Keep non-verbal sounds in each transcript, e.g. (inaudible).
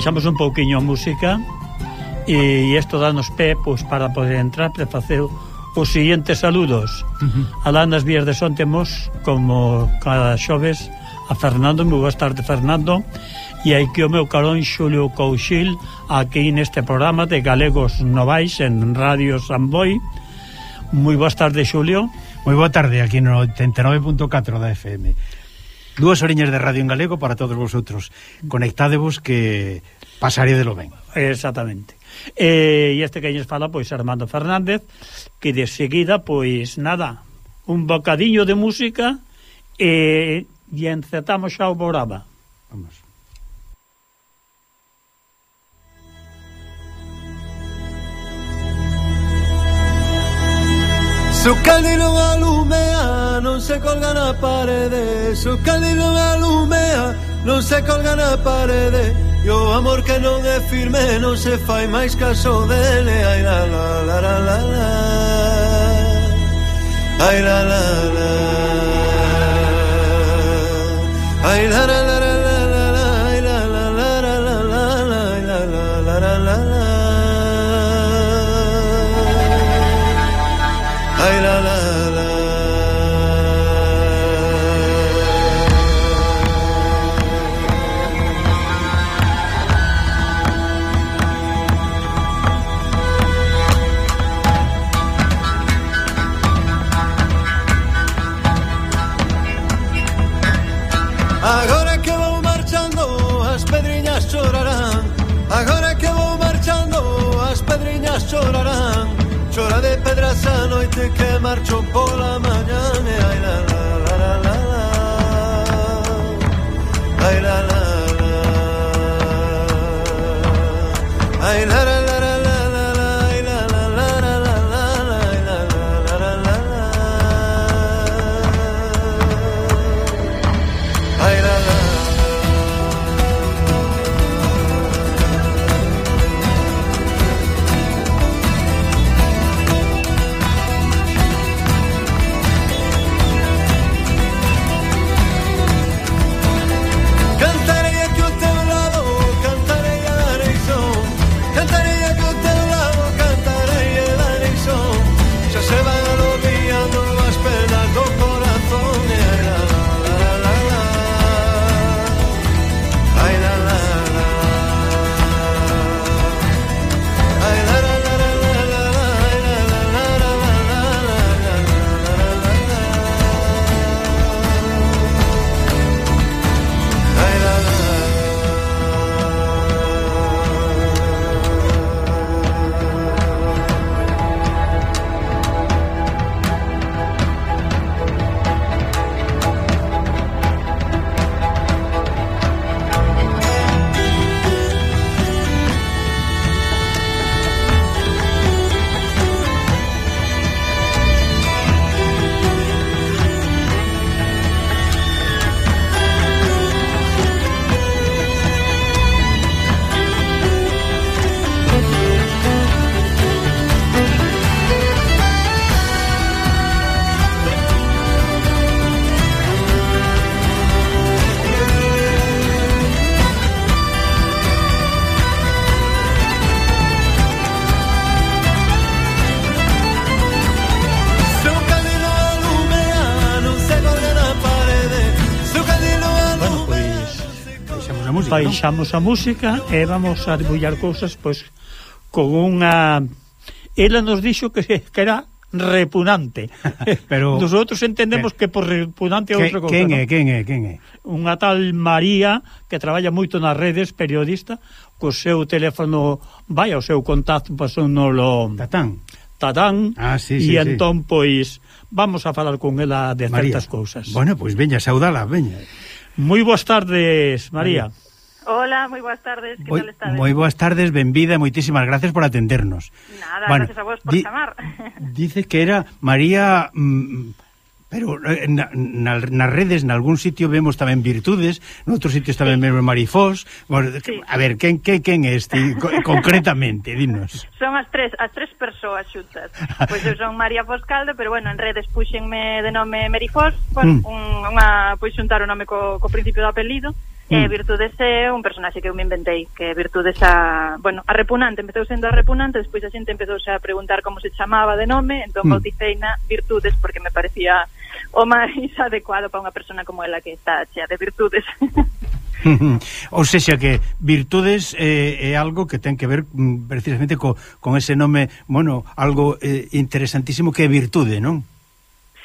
baixamos un pouquiño a música e isto danos pé pois, para poder entrar para facer os seguintes saludos. Uh -huh. alá nas vías de son temos como cada xoves a Fernando, moi boas tardes Fernando e aí que o meu carón Xulio Couchil aquí neste programa de Galegos Novais en Radio Samboy moi boas tardes Xulio. Moi boa tarde aquí no 89.4 da FM Dúas horiñas de radio en galego para todos vosotros. Conectádevos que pasaré de lo ben. Exactamente. Eh, e eh, este que lles fala pois Armando Fernández, que de seguida pois nada, un bocadillo de música e, e encetamos xa o programa. Vamos. Su caldino alumea, non se colga na parede Su caldino alumea, non se colga na parede E o amor que non é firme non se fai máis caso dele Ai la la la la la la. Ai la la la. Ai la la la. esa noite que marchó por la mañana y la baixamos a música e vamos a debullar cousas pois con unha ela nos dixo que, que era repugnante. (laughs) Pero (laughs) nosotros entendemos eh, que por repugnante é outra cousa. Quen é? Quen é? Quen é? Unha tal María que traballa moito nas redes, periodista, co seu teléfono, vai ao seu contacto pasou no lo Tatán. Tatán. Ah, sí, sí, e sí. entón pois vamos a falar con ela de María. certas cousas. Bueno, pois veña saudala, veña. Moi boas tardes, María. María. Hola, moi boas tardes, que moi, tal estades? Moi boas tardes, benvida, moitísimas gracias por atendernos. Nada, bueno, gracias a vos por di, chamar. (laughs) Dice que era María... Mm, Pero eh, na, na, nas redes, nalgún sitio vemos tamén virtudes, noutros sitios tamén está vemos marifós. Bueno, sí. A ver, quen, quen, quen é este (laughs) concretamente? Dinos. Son as tres, as tres persoas xuntas. Pois pues eu son María Foscaldo, pero bueno, en redes puxenme de nome Merifós, pues, mm. un, unha, pois pues, xuntar o nome co, co principio do apelido. E Virtudes é un personaxe que eu me inventei, que Virtudes a, bueno, a repunante, empezou sendo a repunante, despois a xente empezou a preguntar como se chamaba de nome, entón mm. bauticei na Virtudes porque me parecía o máis (laughs) adecuado para unha persona como ela que está chea de virtudes. (laughs) Ou seja que virtudes eh, é algo que ten que ver mm, precisamente co, con ese nome, bueno, algo eh, interesantísimo que é virtude, non?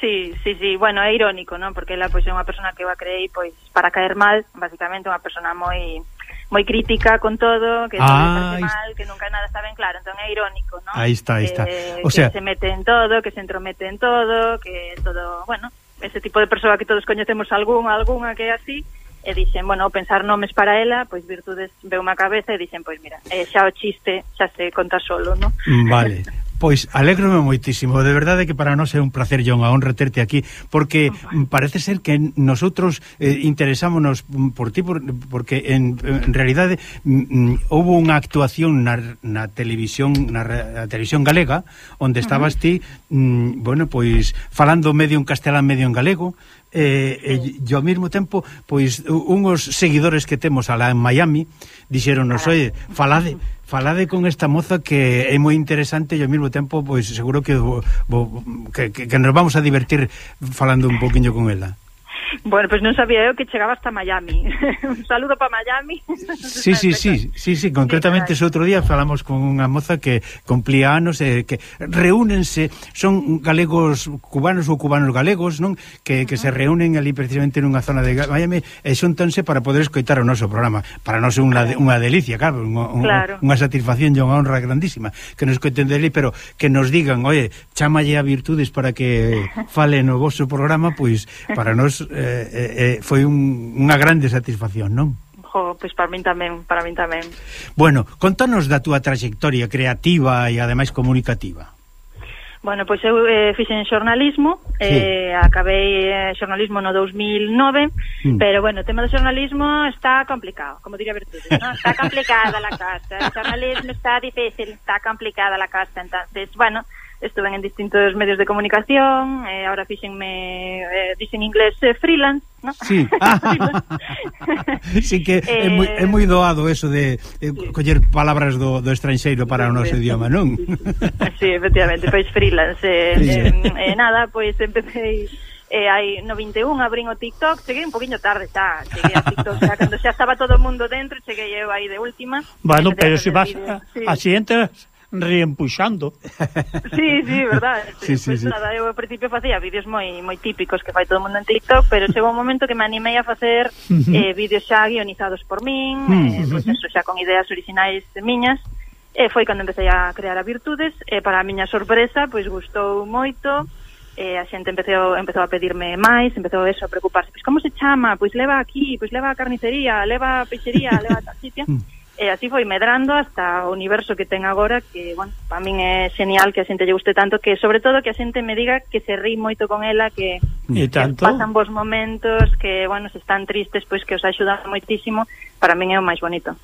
Sí, sí, sí, bueno, é irónico, non? Porque ela pois é unha persona que eu a creei pois para caer mal, basicamente unha persona moi moi crítica con todo, que ah, todo mal, que nunca nada está ben claro, entón é irónico, ¿no? Aí está, aí está. O sea, que se mete en todo, que se entromete en todo, que todo, bueno, ese tipo de persoa que todos coñecemos algún, algunha que é así, e dixen, bueno, pensar nomes para ela, pois virtudes veu má cabeza e dixen, pois mira, eh, xa o chiste xa se conta solo, ¿no? Vale. Pois alégrome moitísimo, de verdade que para nós é un placer e unha honra terte aquí porque ah, parece ser que nosotros eh, interesámonos por ti por, porque en, en realidade mm, mm houve unha actuación na, na televisión na, na televisión galega onde estabas ti, mm, bueno, pois falando medio en castelán, medio en galego, eh, e, e ao mesmo tempo pois unhos seguidores que temos alá en Miami dixeronnos, oye, falade falade con esta moza que é moi interesante e ao mesmo tempo pois seguro que, bo, que, que, que nos vamos a divertir falando un poquinho con ela. (laughs) Bueno, pois pues non sabía eu que chegaba hasta Miami. (laughs) un saludo para Miami. Sí, sí, sí, sí, sí, concretamente ese outro día falamos con unha moza que cumplía anos e eh, que reúnense, son galegos cubanos ou cubanos galegos, non? Que, que uh -huh. se reúnen ali precisamente nunha zona de Miami e xuntanse para poder escoitar o noso programa. Para nós é unha, unha delicia, claro, unha, claro. unha satisfacción e unha honra grandísima que nos coiten dele, pero que nos digan, oye, chámalle a virtudes para que fale no vosso programa, pois para nós Eh, eh, eh, foi un, unha grande satisfacción, non? Jo, pois para min tamén, para min tamén. Bueno, contanos da túa trayectoria creativa e ademais comunicativa. Bueno, pois eu eh, fixen xornalismo, sí. eh, acabei eh, xornalismo no 2009, mm. pero bueno, o tema do xornalismo está complicado, como diría Bertudes, ¿no? está complicada la casa, o xornalismo está difícil, está complicada la casa, entonces, bueno, estuve en distintos medios de comunicación, eh, ahora fíxenme, eh, dicen inglés eh, freelance, ¿no? Sí. (laughs) Ah. sí que eh, é moi, é moi doado eso de eh, sí. coller palabras do, do estranxeiro para o noso idioma, non? sí, efectivamente, pois freelance. Eh, sí. eh, eh, nada, pois empecé eh, hai no 21 abrín o TikTok, cheguei un poquinho tarde xa, cheguei a TikTok xa, cando xa estaba todo o mundo dentro, cheguei eu aí de última. Bueno, pero se si vas, a, sí. a, a, reempuxando. (laughs) Sí, sí, verdad. (laughs) Sí, sí, pues, sí. Nada, eu ao principio facía vídeos moi moi típicos que fai todo o mundo en TikTok, pero chegou un momento que me animei a facer uh -huh. eh, vídeos xa guionizados por min, uh -huh. eh, pues eso, xa con ideas orixinais miñas, e eh, foi cando empecé a crear a Virtudes, e eh, para a miña sorpresa, pois gustou moito, eh, a xente empezou, empezou a pedirme máis, empezou eso, a preocuparse, pois como se chama, pois leva aquí, pois leva a carnicería, leva a peixería, leva a tal sitio... (laughs) Mm. E así foi medrando hasta o universo que ten agora que, bueno, para min é genial que a xente lle guste tanto que, sobre todo, que a xente me diga que se ri moito con ela, que, e tanto? que pasan bons momentos, que, bueno, se están tristes, pois que os axudan moitísimo para min é o máis bonito.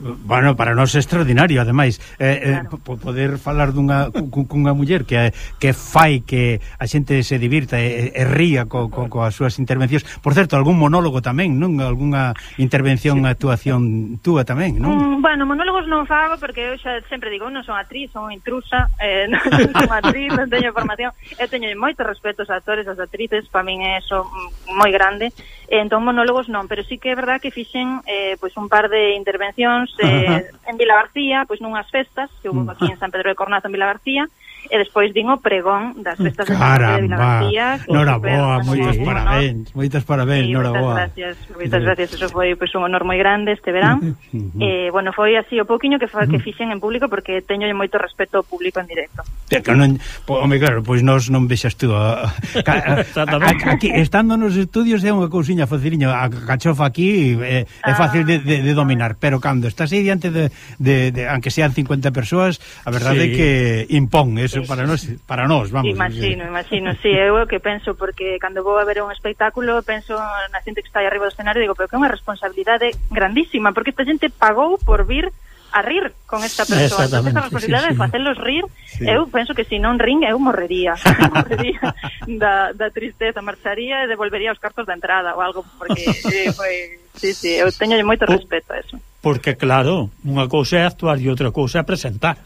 Bueno, para nós é extraordinario, ademais, eh, eh claro. eh, poder falar dunha cunha muller que que fai que a xente se divirta e, e ría co, co, coas súas intervencións. Por certo, algún monólogo tamén, non? Algúna intervención, sí. actuación túa tamén, non? Mm, bueno, monólogos non fago porque eu xa sempre digo, non son actriz, son intrusa, eh, (laughs) non son actriz, non teño formación. Eu teño moito respeto aos actores, ás actrices, para min é eso moi grande. Eh, entón monólogos non, pero sí que é verdad que fixen eh, pois un par de intervencións eh, (laughs) en Vila García, pois nunhas festas que hubo aquí en San Pedro de Cornazo en Vila García, e despois vin o pregón das festas Caramba. de Vila García. Noraboa, moitos sí. parabéns, moitos parabéns, sí, noraboa. Moitas gracias, moitas gracias, eso foi pois, un honor moi grande este verán. (laughs) eh, bueno, foi así o pouquiño que fa, que mm. fixen en público porque teño moito respeto ao público en directo. É que non, po, home, claro, pois nós non vexas tú a, a, a, a, aquí, estando nos estudios é unha cousiña faciliña, a cachofa aquí é, é fácil de, de, de dominar, pero cando estás aí diante de, de, de, de sean 50 persoas, a verdade sí. é que impón eso para nós, para nós, vamos. Imagino, imagino, si, sí, eu é o que penso porque cando vou a ver un espectáculo penso na xente que está aí arriba do escenario digo, pero que é unha responsabilidade grandísima porque esta xente pagou por vir a rir con esta persoa. Entón, a responsabilidade sí, sí. de facelos rir, sí. eu penso que se si non rin, eu morrería. (laughs) Eu morrería da, da tristeza, marcharía e devolvería os cartos da entrada ou algo, porque (laughs) eh, foi... Sí, sí, eu teño moito respeto a eso. Porque, claro, unha cousa é actuar e outra cousa é presentar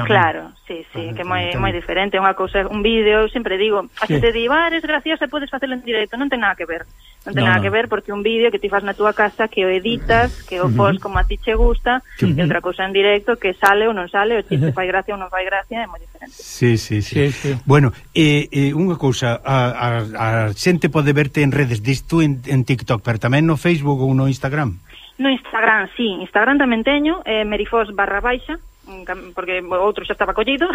tamén. Claro, sí, sí, ah, que é moi, moi diferente, unha cousa, un vídeo, eu sempre digo, a sí. xente di, ah, eres graciosa, podes facelo en directo, non ten nada que ver, non ten no, nada no. que ver porque un vídeo que ti fas na túa casa que o editas, que o pos como a ti che gusta uh e outra cousa en directo que sale ou non sale, o chiste te fai gracia ou non fai gracia é moi diferente. Sí, sí, sí. sí, sí. Bueno, eh, eh, unha cousa a, a, a xente pode verte en redes disto en, en TikTok, pero tamén no Facebook ou no Instagram? No Instagram, sí, Instagram tamén teño eh, merifos barra baixa porque o outro xa estaba collido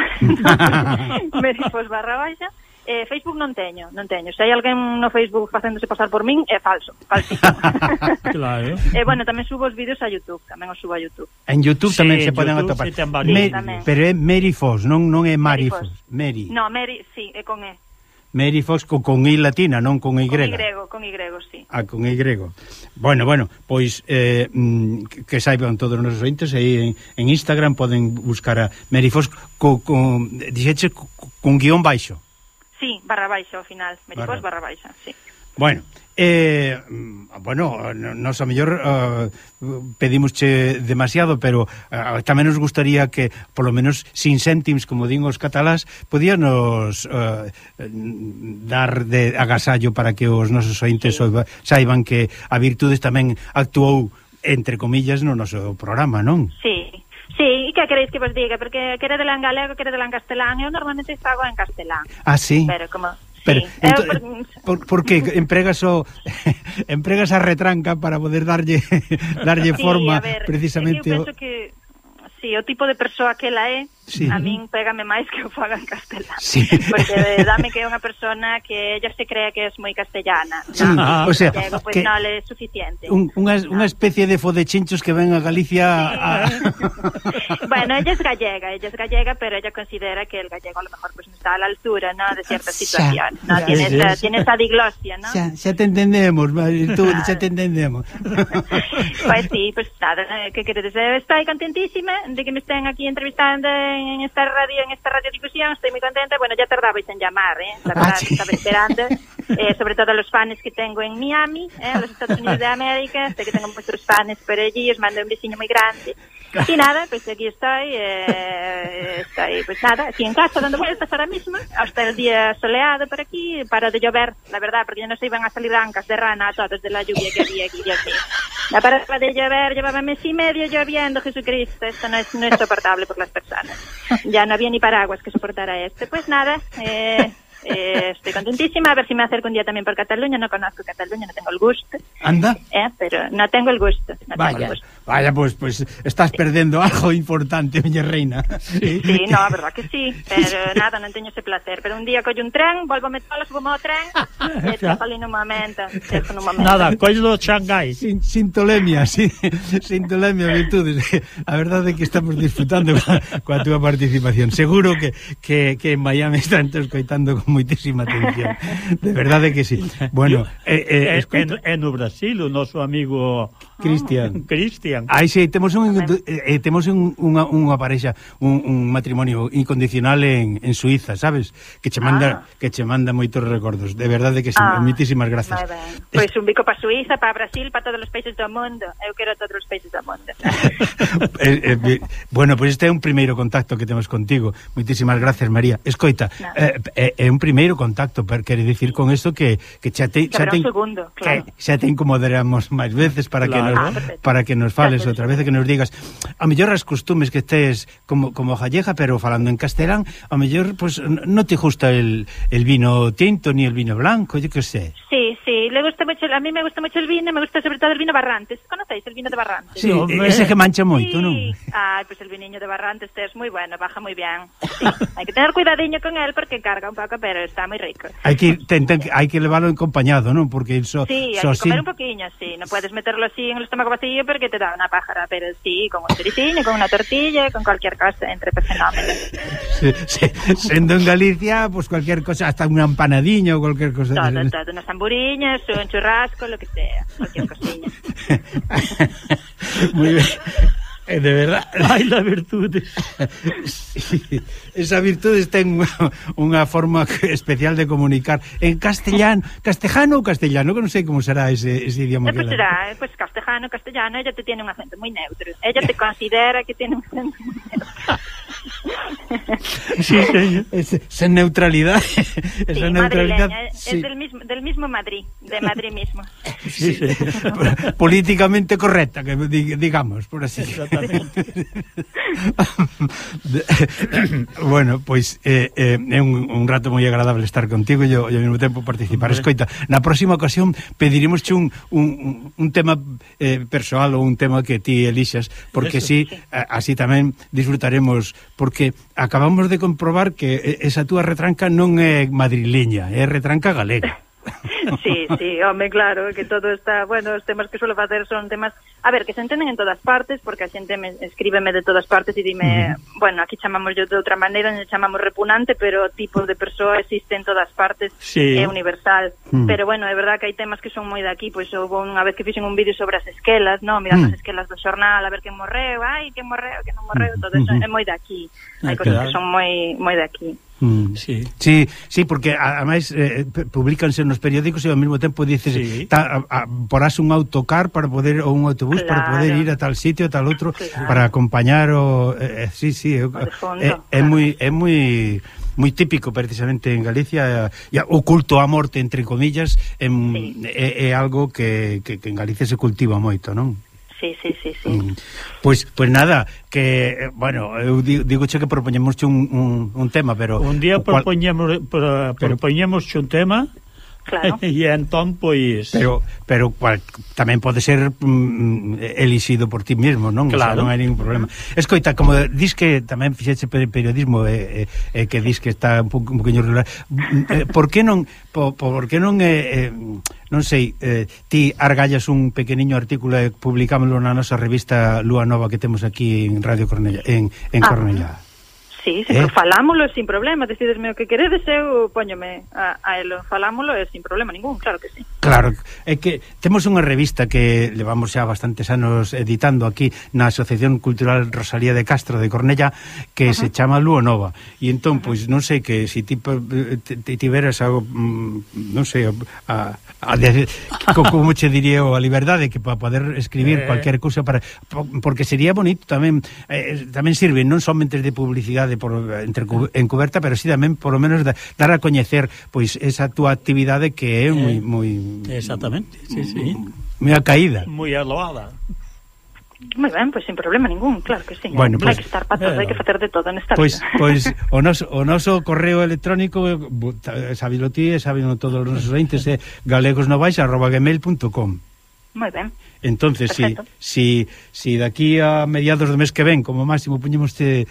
(laughs) me pois barra baixa Eh, Facebook non teño, non teño. Se hai alguén no Facebook facéndose pasar por min, é falso, falsísimo. (laughs) claro. Eh, bueno, tamén subo os vídeos a YouTube, tamén os subo a YouTube. En YouTube sí, tamén se YouTube poden atopar. Sí, Mary, pero é Mary Foss, non non é Mary, Mary Foss. Mary. No, Mary, sí, é con E. Mary Fox co, con I latina, non con Y. Con Y, con Y, sí. Ah, con Y. Bueno, bueno, pois eh, mm, que saiban todos os nosos ointes aí en, en Instagram poden buscar a Mary Fox co, co, dixeche, con guión baixo. Sí, barra baixo ao final, Mary barra. Fox barra baixa, sí. Bueno, Eh, bueno, nos a mellor uh, eh, pedimosche demasiado, pero eh, uh, tamén nos gustaría que, polo menos, sin céntims, como din os catalás, podíanos uh, eh, dar de agasallo para que os nosos ointes sí. saiban que a Virtudes tamén actuou, entre comillas, no noso programa, non? Sí, Sí, e que queréis que vos diga? Porque quere dela en galego, quere dela en castelán, eu normalmente fago en castelán. Ah, sí? Pero como, Pero, sí, ento, eu... por, por que? (laughs) Empregas o (laughs) empregas a retranca para poder darlle (laughs) darlle sí, forma ver, precisamente eu penso o... que si sí, o tipo de persoa que ela é Sí. A min pégame máis que o faga en castelán. Sí. Porque dame que é unha persona que ella se cree que é moi castellana. Sí, ah, o sea, Llego, pues, que non é suficiente. Un, unha, no. unha especie de fodechinchos que ven a Galicia... Sí. A... (laughs) bueno, ella es gallega, ella es gallega, pero ella considera que el gallego a lo mejor pues, no está a la altura ¿no? de ciertas xa, situaciones. ¿no? Xa, tiene, xa, esa, xa, tiene esa diglosia, ¿no? Xa, xa te entendemos, tú, (laughs) xa te entendemos. pues sí, pues nada, que queredes? Estoy contentísima de que me estén aquí entrevistando en esta radio, en esta radiodifusión, estoy muy contenta. Bueno, ya tardabais en llamar, ¿eh? La verdad, Ah, sí. estaba esperando, (laughs) eh, sobre todo los fans que tengo en Miami, ¿eh? En los Estados Unidos de América, sé que tengo muchos fans por allí, os mando un vecino muy grande. Y nada, pues aquí estoy, eh, estoy, pues nada, aquí en casa dando vueltas ahora mismo, hasta el día soleado por aquí, para de llover, la verdad, porque ya no se iban a salir blancas de rana a todos de la lluvia que había aquí, Dios mío. La parada de llover llevaba mes y medio lloviendo, Jesucristo, esto no es, no es soportable por las personas. Ya no había ni paraguas que soportara esto. Pues nada, eh, Eh, estoy contentísima, a ver si me acerco un día también por Cataluña, no conozco Cataluña, no tengo el gusto. Anda. Eh, pero no tengo el gusto. No vaya, tengo el gusto. vaya, pues, pues estás sí. perdendo algo importante, miña reina. Sí, sí no, a verdad que sí, pero nada, non teño ese placer. Pero un día collo un tren, volvo metalo, subo ao tren, e falei no momento, no momento. Nada, collo do Shanghai. Sin, sin tolemia, sí, (laughs) sintolemia, virtudes. A verdade é que estamos disfrutando coa, coa túa participación. Seguro que, que, que en Miami están te escoitando como moitísima atención. De verdade que sí. Bueno, (laughs) é eh, eh, eh escoita... en, en o Brasil o noso amigo Cristian. (laughs) Cristian. Aí sí, temos un eh, eh, temos un, unha, unha parexa, un, un matrimonio incondicional en, en Suiza, sabes? Que che manda ah. que che manda moitos recordos. De verdade que sí, ah. muitísimas grazas. Pois pues un bico para Suiza, para Brasil, para todos os países do mundo. Eu quero todos os países do mundo. (laughs) eh, eh, bueno, pois pues este é un primeiro contacto que temos contigo. Moitísimas grazas, María. Escoita, no. Eh, eh, é eh, un primeiro contacto, per quere dicir con isto que que xa te, xa ten, segundo, claro. que xa te incomodaremos máis veces para claro. que Ah, para que nos fales Gracias. outra vez que nos digas a mellor as costumes que estés como como gallega, pero falando en castelán, a mellor pues non te gusta el, el vino tinto ni el vino blanco, yo que sé. Sí, sí, le gusta mucho, a mí me gusta mucho el vino, me gusta sobre todo el vino Barrantes. ¿Conocéis el vino de Barrantes? Sí, hombre. ese que mancha moito, Sí. non? Ay, pues el viniño de Barrantes es muy bueno, baja muy bien. Sí, hay que tener cuidadiño con él porque carga un poco, pero está muy rico. Hai que ten, ten, hai que leválo acompañado, non? Porque iso Sí, hay só que comer así- un poquillo, sí. No puedes meterlo así en el estómago vacío porque te da una pájara, pero sí, con un choricín, con una tortilla, con cualquier cosa, entre fenómeno. Sendo en Galicia, pues cualquier cosa, hasta un empanadiño, cualquier cosa. Todo, todo, unas tamburiñas, un churrasco, lo que sea, cualquier cosiña. (laughs) Muy bien. É de verdad. (laughs) hai la sí, esa virtude ten unha forma especial de comunicar. En castellano, castellano ou castellano, que non sei como será ese, ese idioma. Eh, pues que será, eh, pues castellano, castellano, ella te tiene un acento moi neutro. Ella te considera que tiene un acento moi neutro sí, sí, es, sen neutralidad. (laughs) Esa neutralidad eh, sí. es del mismo, del mismo Madrid, de Madrid mismo. Sí, sí. (laughs) Políticamente correcta, que digamos, por así. Exactamente. (laughs) (coughs) bueno, pois eh, eh, é un, un rato moi agradable estar contigo e ao mesmo tempo participar. Hombre. Escoita, na próxima ocasión pediremos un, un, un tema eh, persoal ou un tema que ti elixas, porque si así tamén disfrutaremos falaremos porque acabamos de comprobar que esa túa retranca non é madrileña, é retranca galega. (laughs) Sí, sí, home, claro, que todo está, bueno, os temas que suelo facer son temas, a ver, que se entenden en todas partes, porque a xente me escríbeme de todas partes e dime, bueno, aquí chamamos yo de outra maneira, non chamamos repunante, pero tipos de persoa existe en todas partes, sí. é universal. Mm. Pero bueno, é verdad que hai temas que son moi de aquí, pois houve unha vez que fixen un vídeo sobre as esquelas, non, mirando mm. as esquelas do xornal, a ver quen morreu, ai, quen morreu, quen non morreu, todo eso mm é moi de aquí. Hai ah, cosas claro. que son moi moi de aquí. Mm. Sí. sí, sí, porque a, a eh, publicanse nos periódicos e ao mesmo tempo dices sí. ta, a, a, porás un autocar para poder ou un autobús claro. para poder ir a tal sitio, a tal outro claro. para acompañar o eh, eh sí, sí, eu, eh, fondo, eh, claro. é moi é moi moi típico precisamente en Galicia e o culto á morte entre comillas é, sí. é, é algo que, que, que en Galicia se cultiva moito, non? Sí, sí, sí, sí. Mm. Pois, pois nada, que, eh, bueno, eu digo che que propoñemos un, un, un tema, pero... Un día cual... propoñemos, pro, propoñemos un tema Claro. (laughs) e entón, pois... Pero, pero cual, tamén pode ser mm, elixido por ti mesmo, non? Claro. O sea, non hai ningún problema. Escoita, como dis que tamén fixeche periodismo e eh, eh, que dis que está un, un poquinho regular, mm, eh, por que non, po, por que non eh, eh, non sei, eh, ti argallas un pequeniño artículo e publicámoslo na nosa revista Lúa Nova que temos aquí en Radio Cornella, en, en ah, Sí, sí, eh? falámolo sin problema, decidesme o que queredes, eu póñome a, a elo, falámolo e sin problema ningún, claro que sí. Claro, é que temos unha revista que levamos xa bastantes anos editando aquí na Asociación Cultural Rosalía de Castro de Cornella que uh -huh. se chama Lúo Nova. E entón, pois non sei que se si ti tiveras algo mm, non sei a, a, a como che diría a liberdade que para poder escribir eh... cualquier cousa para porque sería bonito tamén eh, tamén sirve non somente de publicidade por, entre, encuberta, pero sí tamén por lo menos da, dar a coñecer pois esa túa actividade que é moi eh, moi Exactamente, sí, sí. Moi caída. Moi aloada. Moi ben, pois sin problema ningún, claro que sí. Bueno, pois, pues, hai que estar patos, eh, hai que facer de todo nesta pois, vida. Pois (laughs) o noso, o noso correo electrónico, sabilo ti, sabilo todos os nosos entes, é galegosnovais.gmail.com Moi ben. Entonces, si, si, si de aquí a mediados do mes que ven, como máximo, puñemoste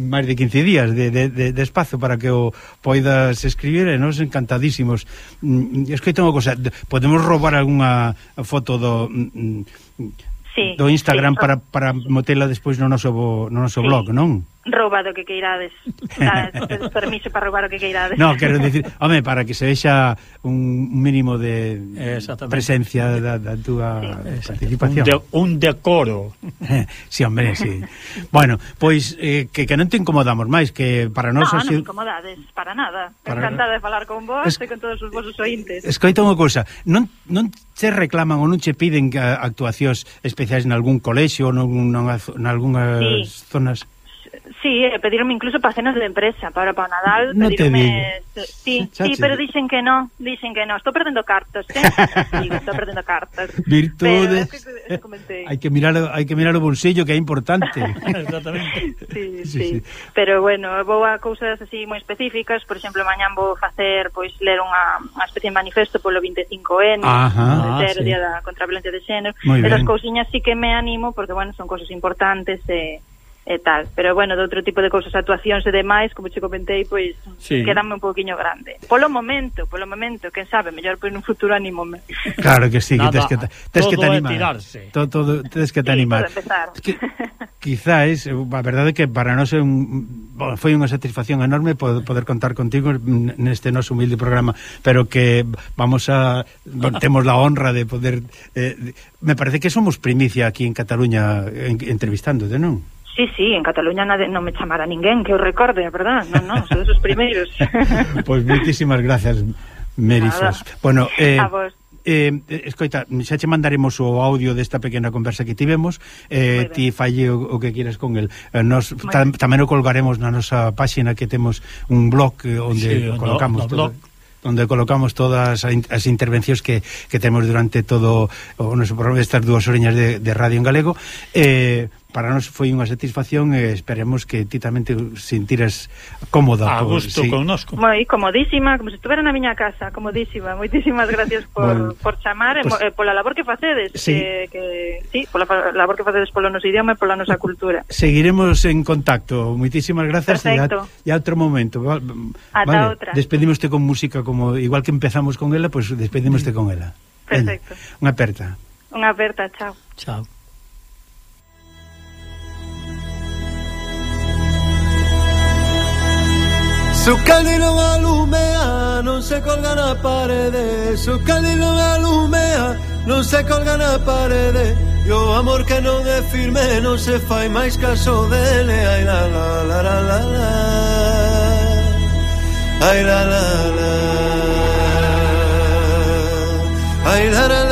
máis de 15 días de, de, de, de espazo para que o poidas escribir, e nos encantadísimos. Mm, Escoita que unha cosa, podemos roubar algunha foto do... Mm, mm, sí, do Instagram sí, para, para motela despois no noso, no noso sí. blog, non? roubado que queirades. (laughs) Tedes permiso para roubar o que queirades. No, quero dicir, home, para que se vexa un mínimo de presencia da, da túa sí. participación. Un, de, un decoro. Si, (laughs) sí, hombre, si sí. bueno, pois eh, que, que non te incomodamos máis que para nós no, non sido... me incomodades, para nada. Para... encantada de falar con vos es... e con todos os vosos ointes. Escoita unha cousa, non, non che reclaman ou non che piden eh, actuacións especiais en algún colexio ou en algunhas sí. zonas? Sí, eh, pedirme incluso para cenas de empresa, para para Nadal, no pedirme... Te sí, sí, pero dicen que no, dicen que no, estou perdendo cartas, eh? (laughs) Digo, estou perdendo cartas. Virtudes. Pero, es que, hai que mirar, hai que mirar o bolsillo que é importante. (laughs) Exactamente. (laughs) Sí, sí, sí, sí, Pero bueno, vou a cousas así moi específicas, por exemplo, mañán vou facer pois ler unha, unha especie de manifesto polo 25N, Ajá, ah, sí. día da contra a violencia de xénero. Esas cousiñas sí que me animo porque bueno, son cousas importantes e eh, e tal. Pero bueno, de outro tipo de cousas, actuacións e demais, como che comentei, pois sí. quedame un poquiño grande. Polo momento, polo momento, quen sabe, mellor pois nun futuro animo. -me. Claro que sí, Nada, que tes que tes que te animar. Todo, todo tes que te sí, animar. Que, quizáis, a verdade é que para nós é un foi unha satisfacción enorme poder contar contigo neste noso humilde programa, pero que vamos a temos la honra de poder eh, me parece que somos primicia aquí en Cataluña entrevistándote, non? Sí, sí, en Cataluña nade, non me chamara ninguén que eu recorde, verdad? Non, non, son os primeiros. pois (laughs) pues moitísimas gracias, Merizos. Bueno, eh, a vos. eh, escoita, xa che mandaremos o audio desta pequena conversa que tivemos eh, ti falle o, o que quieras con el. Eh, nos, tam, tamén o colgaremos na nosa páxina que temos un blog eh, onde sí, colocamos no, no todo, blog. onde colocamos todas as intervencións que, que temos durante todo o noso programa estas dúas oreñas de, de radio en galego. Eh, para nós foi unha satisfacción e esperemos que ti tamén te sentiras cómoda. A gusto sí. connosco. Moi comodísima, como se estuvera na miña casa, comodísima. Moitísimas gracias por, bueno, por chamar pues, e pola labor que facedes. Sí. Que, que, sí, pola labor que facedes polo noso idioma e pola nosa cultura. Seguiremos en contacto. Moitísimas gracias e a, e a outro momento. Vale, Ata outra. Despedimoste con música como igual que empezamos con ela, pois pues despedimoste con ela. Perfecto. Ven, unha aperta. Unha aperta, chao. Chao. Su candilo alumea, non se colga na parede Su candilo alumea, non se colga na parede E o amor que non é firme non se fai máis caso dele Ai la la la la la la. Ai la la la. Ai la la la.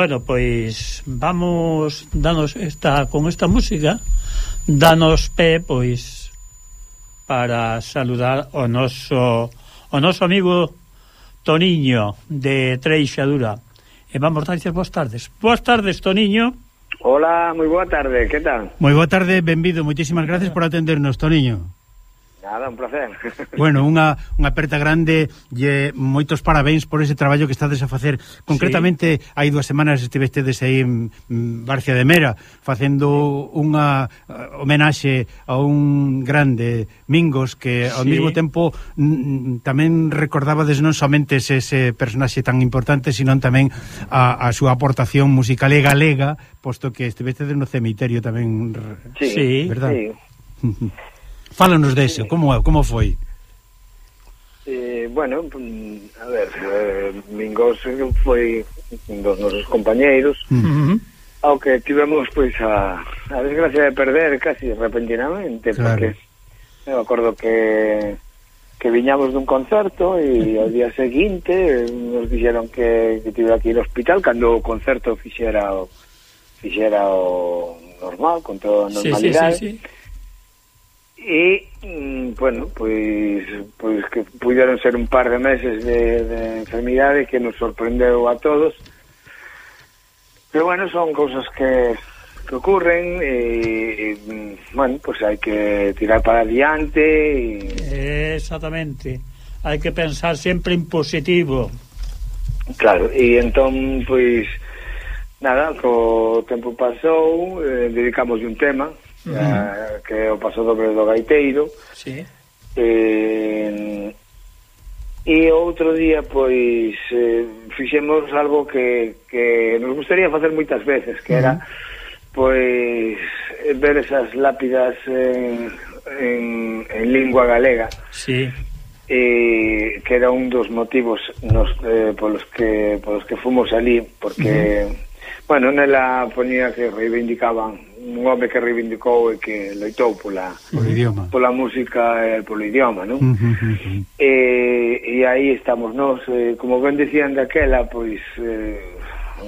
Bueno, pois vamos danos esta con esta música danos pé pois para saludar o noso o noso amigo Toniño de Treixadura. E vamos darlle boas tardes. Boas tardes, Toniño. Hola, moi boa tarde, que tal? Moi boa tarde, benvido, moitísimas gracias por atendernos, Toniño. Nada, un placer. (laughs) Bueno, unha, unha aperta grande e moitos parabéns por ese traballo que estades a facer. Concretamente, sí. hai dúas semanas estivestedes aí en Barcia de Mera facendo sí. unha eh, homenaxe a un grande Mingos que ao sí. mesmo tempo tamén recordabades non somente ese, ese personaxe tan importante, sino tamén a, a súa aportación musical e galega, posto que estivestedes no cemiterio tamén, sí. verdad? Sí. (laughs) (laughs) Fálanos deso, como é, como foi? Eh, bueno, mm, a ver, eh, Mingos foi un dos nosos compañeiros uh -huh. ao que tivemos pois a, a desgracia de perder casi repentinamente claro. porque eu acordo que que viñamos dun concerto e ao día seguinte nos dixeron que, que tive aquí no hospital cando o concerto fixera o, fixera o normal, con toda normalidade sí, sí, sí, sí e mm, bueno, pois, pois que puderon ser un par de meses de, de enfermidade que nos sorprendeu a todos. Pero bueno, son cousas que, que ocurren e, e mm, bueno, pois hai que tirar para adiante e... Exactamente. Hai que pensar sempre en positivo. Claro, e entón, pois nada, co tempo pasou eh, dedicamos un tema uh ah, -huh. que é o paso dobre do Gaiteiro. Sí. Eh, e outro día, pois, eh, fixemos algo que, que nos gustaría facer moitas veces, que uh -huh. era, pois, ver esas lápidas en, en, en lingua galega. Sí eh, que era un dos motivos nos, eh, polos que polos que fomos ali porque mm. bueno, nela ponía que reivindicaban un home que reivindicou e que loitou pola por idioma. pola música e polo idioma, non? Uh -huh. E, e aí estamos nós, eh, como ben decían daquela, pois eh,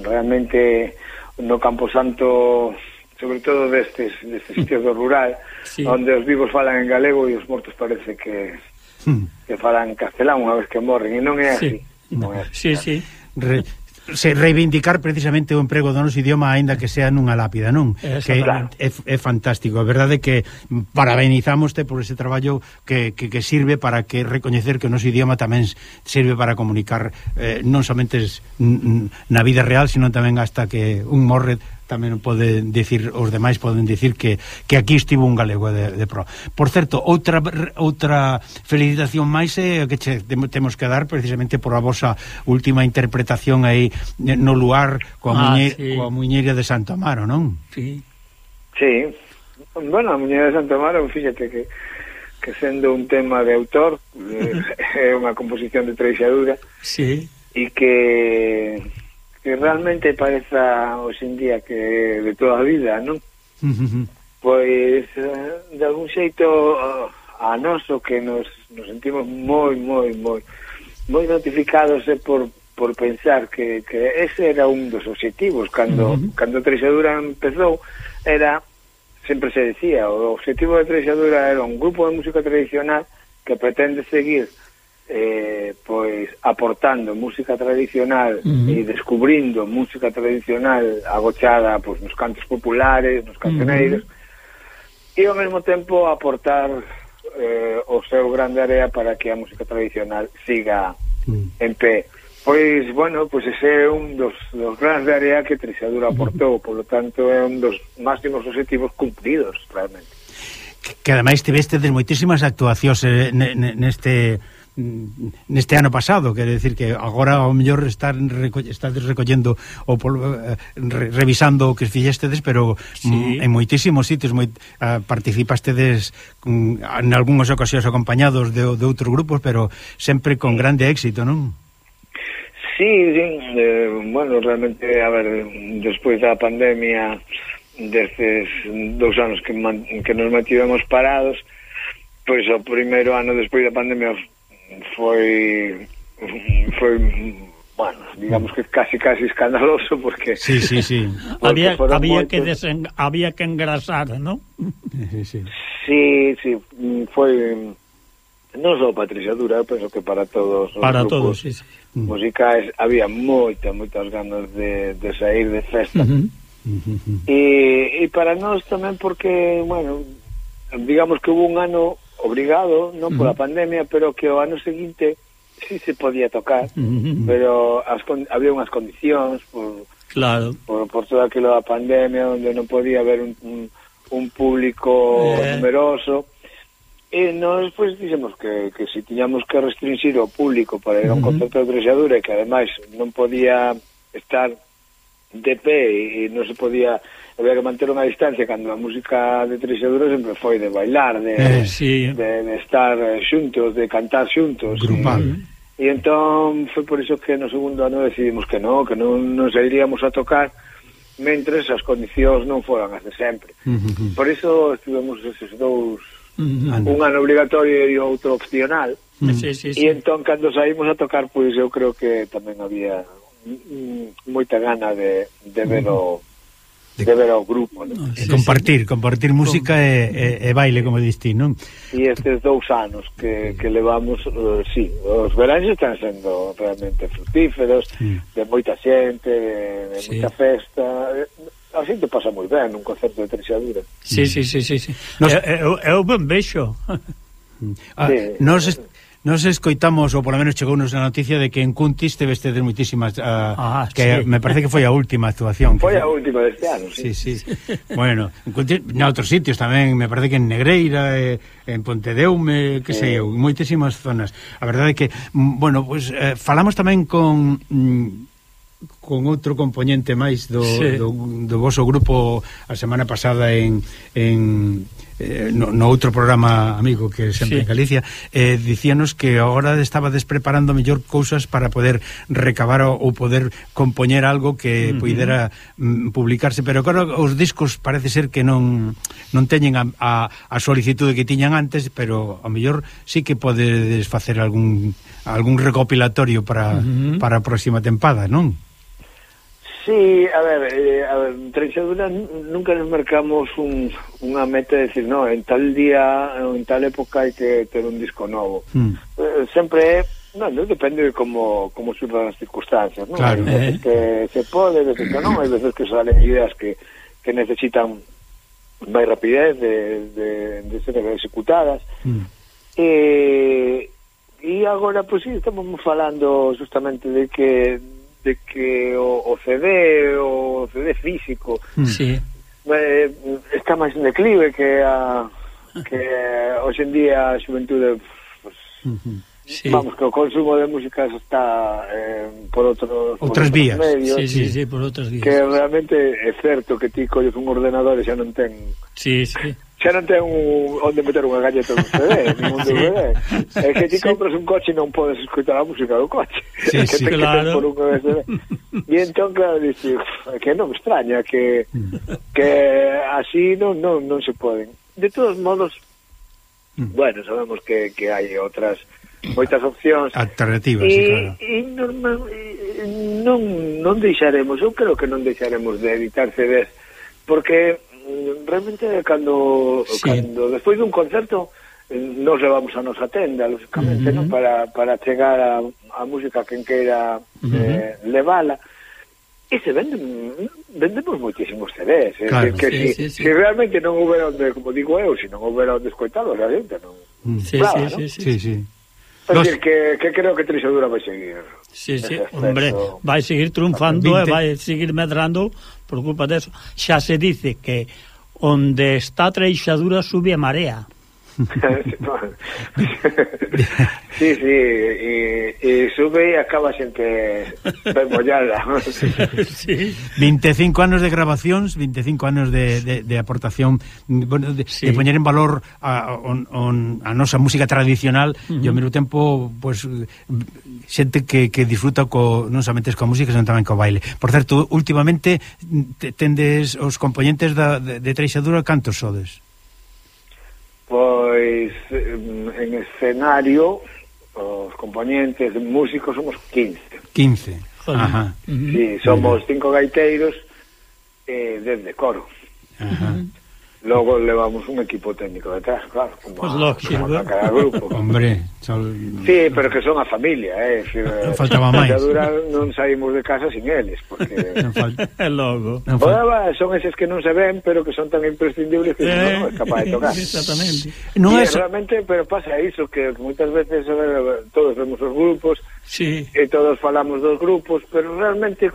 realmente no campo santo, sobre todo destes, destes sitios do rural, sí. onde os vivos falan en galego e os mortos parece que que falan castelán unha vez que morren e non é así. Sí, non é así, sí. sí. Re se reivindicar precisamente o emprego do noso idioma aínda que sea nunha lápida, non? Que claro. é, é fantástico, a verdade que parabenizámoste por ese traballo que, que, que sirve para que recoñecer que o noso idioma tamén sirve para comunicar eh, non somente na vida real, sino tamén hasta que un morre tamén poden dicir os demais poden dicir que, que aquí estivo un galego de, de pro. Por certo, outra outra felicitación máis é que che, temos que dar precisamente por a vosa última interpretación aí no luar coa, ah, muñe, sí. coa muñeira de Santo Amaro, non? Sí. Sí. Bueno, a muñeira de Santo Amaro, fíxate que que sendo un tema de autor (laughs) eh, é unha composición de Treixadura. Sí. E que que realmente pareza hoxendía que de toda a vida, non? (laughs) pois eh, de algún xeito a noso que nos, nos sentimos moi, moi, moi moi notificados é por, por pensar que, que ese era un dos obxectivos cando, uh -huh. cando Treixadura empezou era, sempre se decía o obxectivo de Treixadura era un grupo de música tradicional que pretende seguir eh, pois aportando música tradicional uh -huh. e descubrindo música tradicional agochada pois nos cantos populares, nos cancioneiros uh -huh. e ao mesmo tempo aportar eh, o seu grande área para que a música tradicional siga uh -huh. en pé. Pois, bueno, pois ese é un dos, dos grandes área que Trixadura aportou, polo tanto é un dos máximos objetivos cumplidos, realmente. Que, que ademais tiveste moitísimas actuacións eh, neste Mm, neste ano pasado, quero decir que agora ao mellor estar reco estades recollendo ou polvo, eh, re, revisando o que fixestedes, pero mm, sí. en moitísimos sitios moi, uh, participastedes mm, en algunhas ocasións acompañados de, de outros grupos, pero sempre con grande éxito, non? Sí, sí eh, bueno, realmente, a ver, despois da pandemia destes dous anos que, man, que nos mantivemos parados, pois o primeiro ano despois da pandemia foi foi bueno, digamos que casi casi escandaloso porque Sí, sí, sí. (laughs) había había moitos... que desen, había que engrasar, ¿no? sí, sí. Sí, sí, foi non só Patricia Dura, penso que para todos os para grupos todos, sí, sí. Mm. musicais había moita, moitas ganas de, de sair de festa. Uh -huh. Uh -huh. E, e para nós tamén porque, bueno, digamos que hubo un ano obrigado, non pola pandemia, pero que o ano seguinte sí se podía tocar, pero as con, había unhas condicións por, claro. por, por todo aquilo da pandemia, onde non podía haber un, un, un público eh. numeroso, E nós, pois, dixemos que, que se tiñamos que restringir o público para ir a un uh -huh. concerto de Trexadura, que ademais non podía estar de pé e non se podía había que manter unha distancia cando a música de 3 euros sempre foi de bailar, de, eh, sí. de, de estar xuntos, de cantar xuntos. Grupal. E, e entón foi por iso que no segundo ano decidimos que non, que non nos iríamos a tocar mentres as condicións non foran as de sempre. Uh -huh. Por iso estivemos esos dous uh un ano obligatorio e outro opcional. Uh-huh. Sí, sí, sí. E entón cando saímos a tocar, pois eu creo que tamén había moita gana de, de ver uh-huh. o de, de ver ao grupo non? No, ah, sí, compartir, sí. compartir música Com... e, e, e baile como diste, non? E estes dous anos que, que levamos uh, sí, os veráns están sendo realmente frutíferos sí. de moita xente, de, de sí. moita festa eh, a xente pasa moi ben un concerto de trexadura sí, sí, sí, sí, sí. Nos... Eu, eu ben vexo (laughs) Ah, sí. nos, Nos escoitamos, ou polo menos chegou nos a noticia de que en Cuntis teveste de muitísimas... Uh, ah, ah, que sí. Me parece que foi a última actuación. Foi a última deste ano, sí. sí, sí. bueno, en Cuntis, noutros sitios tamén, me parece que en Negreira, eh, en Pontedeume, que sei eu, eh. moitísimas zonas. A verdade é que, mm, bueno, pues, eh, falamos tamén con... Mm, con outro componente máis do, sí. do, do vosso grupo a semana pasada en, en eh, no, no outro programa amigo que sempre sí. en Galicia eh, dicíanos que agora estaba despreparando mellor cousas para poder recabar ou poder compoñer algo que uh -huh. poidera mm, publicarse pero claro, os discos parece ser que non non teñen a, a, a solicitude que tiñan antes pero a mellor sí que podedes facer algún algún recopilatorio para, uh -huh. para a próxima tempada, non? Sí, a ver, eh, a ver Trechadura nunca nos marcamos un, unha meta de decir, no, en tal día, en tal época hai que ter un disco novo. Mm. Eh, sempre é, no, non, depende de como, como surjan as circunstancias, non? Claro, hai veces eh. que se pode, veces que non, hai veces que salen ideas que, que necesitan máis rapidez de, de, de ser executadas. Mm. Eh, e agora, pois, pues, sí, estamos falando justamente de que de que o, o CD, o CD físico, mm. sí. eh, está máis en declive que a que hoxe en día a xuventude pues, sí. vamos, que o consumo de música está eh, por outros outras por vías, medios, sí, sí, sí, por outras vías. que realmente é certo que ti colles un ordenador e xa non ten sí, sí xa non ten un, onde meter unha galleta dun CD, (laughs) ningún sí. DVD. É que ti sí. compras un coche e non podes escutar a música do coche. Sí, (laughs) que sí, ten claro. que ten por un USB. (laughs) E entón, claro, dixi, que non me extraña que, mm. que así non, non, non se poden. De todos modos, mm. bueno, sabemos que, que hai outras moitas opcións alternativas, e, sí, claro. E normal, non non deixaremos, eu creo que non deixaremos de editar CDs porque realmente cando sí. cando despois dun concerto eh, nos levamos a nosa tenda, lógicamente, uh -huh. non? para, para chegar a, a música que queira uh -huh. eh, levala. E se venden, vendemos moitísimos CDs. Eh? Claro, que, sí, si, sí, sí. si realmente non houbera onde, como digo eu, se si non houbera onde escoitado, realmente non... Mm. Sí, Brava, sí, ¿no? sí, sí, sí, sí. Nos... Decir, que, que creo que Trisadura vai seguir. Sí, sí, hombre, vai seguir triunfando e eh, vai seguir medrando por culpa deso, xa se dice que onde está a treixadura sube a marea sí, sí, e, e sube e acaba xente ben mollada. sí. 25 anos de grabacións, 25 anos de, de, de aportación, bueno, de, sí. de poñer en valor a, on, on, a nosa música tradicional uh -huh. e ao mesmo tempo, pues, xente que, que disfruta co, non somente coa música, senón tamén co baile. Por certo, últimamente tendes os componentes da, de, de Treixadura cantos sodes? Pois en escenario os componentes músicos somos 15. 15. Ajá. Sí, somos cinco gaiteiros e eh, desde de coro. Ajá. Logo levamos un equipo técnico detrás, claro, como, pues lógico, como a cada grupo. Hombre, chal... Sí, pero que son a familia, eh. Si, non faltaba eh, máis. Dura non saímos de casa sin eles, porque (laughs) non fal... (laughs) logo. Non fal... Ola, son eses que non se ven, pero que son tan imprescindibles que eh, non é capaz de eh, tocar. (laughs) Exactamente. No é es... realmente, pero pasa iso que moitas veces ver, todos vemos os grupos, sí. e todos falamos dos grupos, pero realmente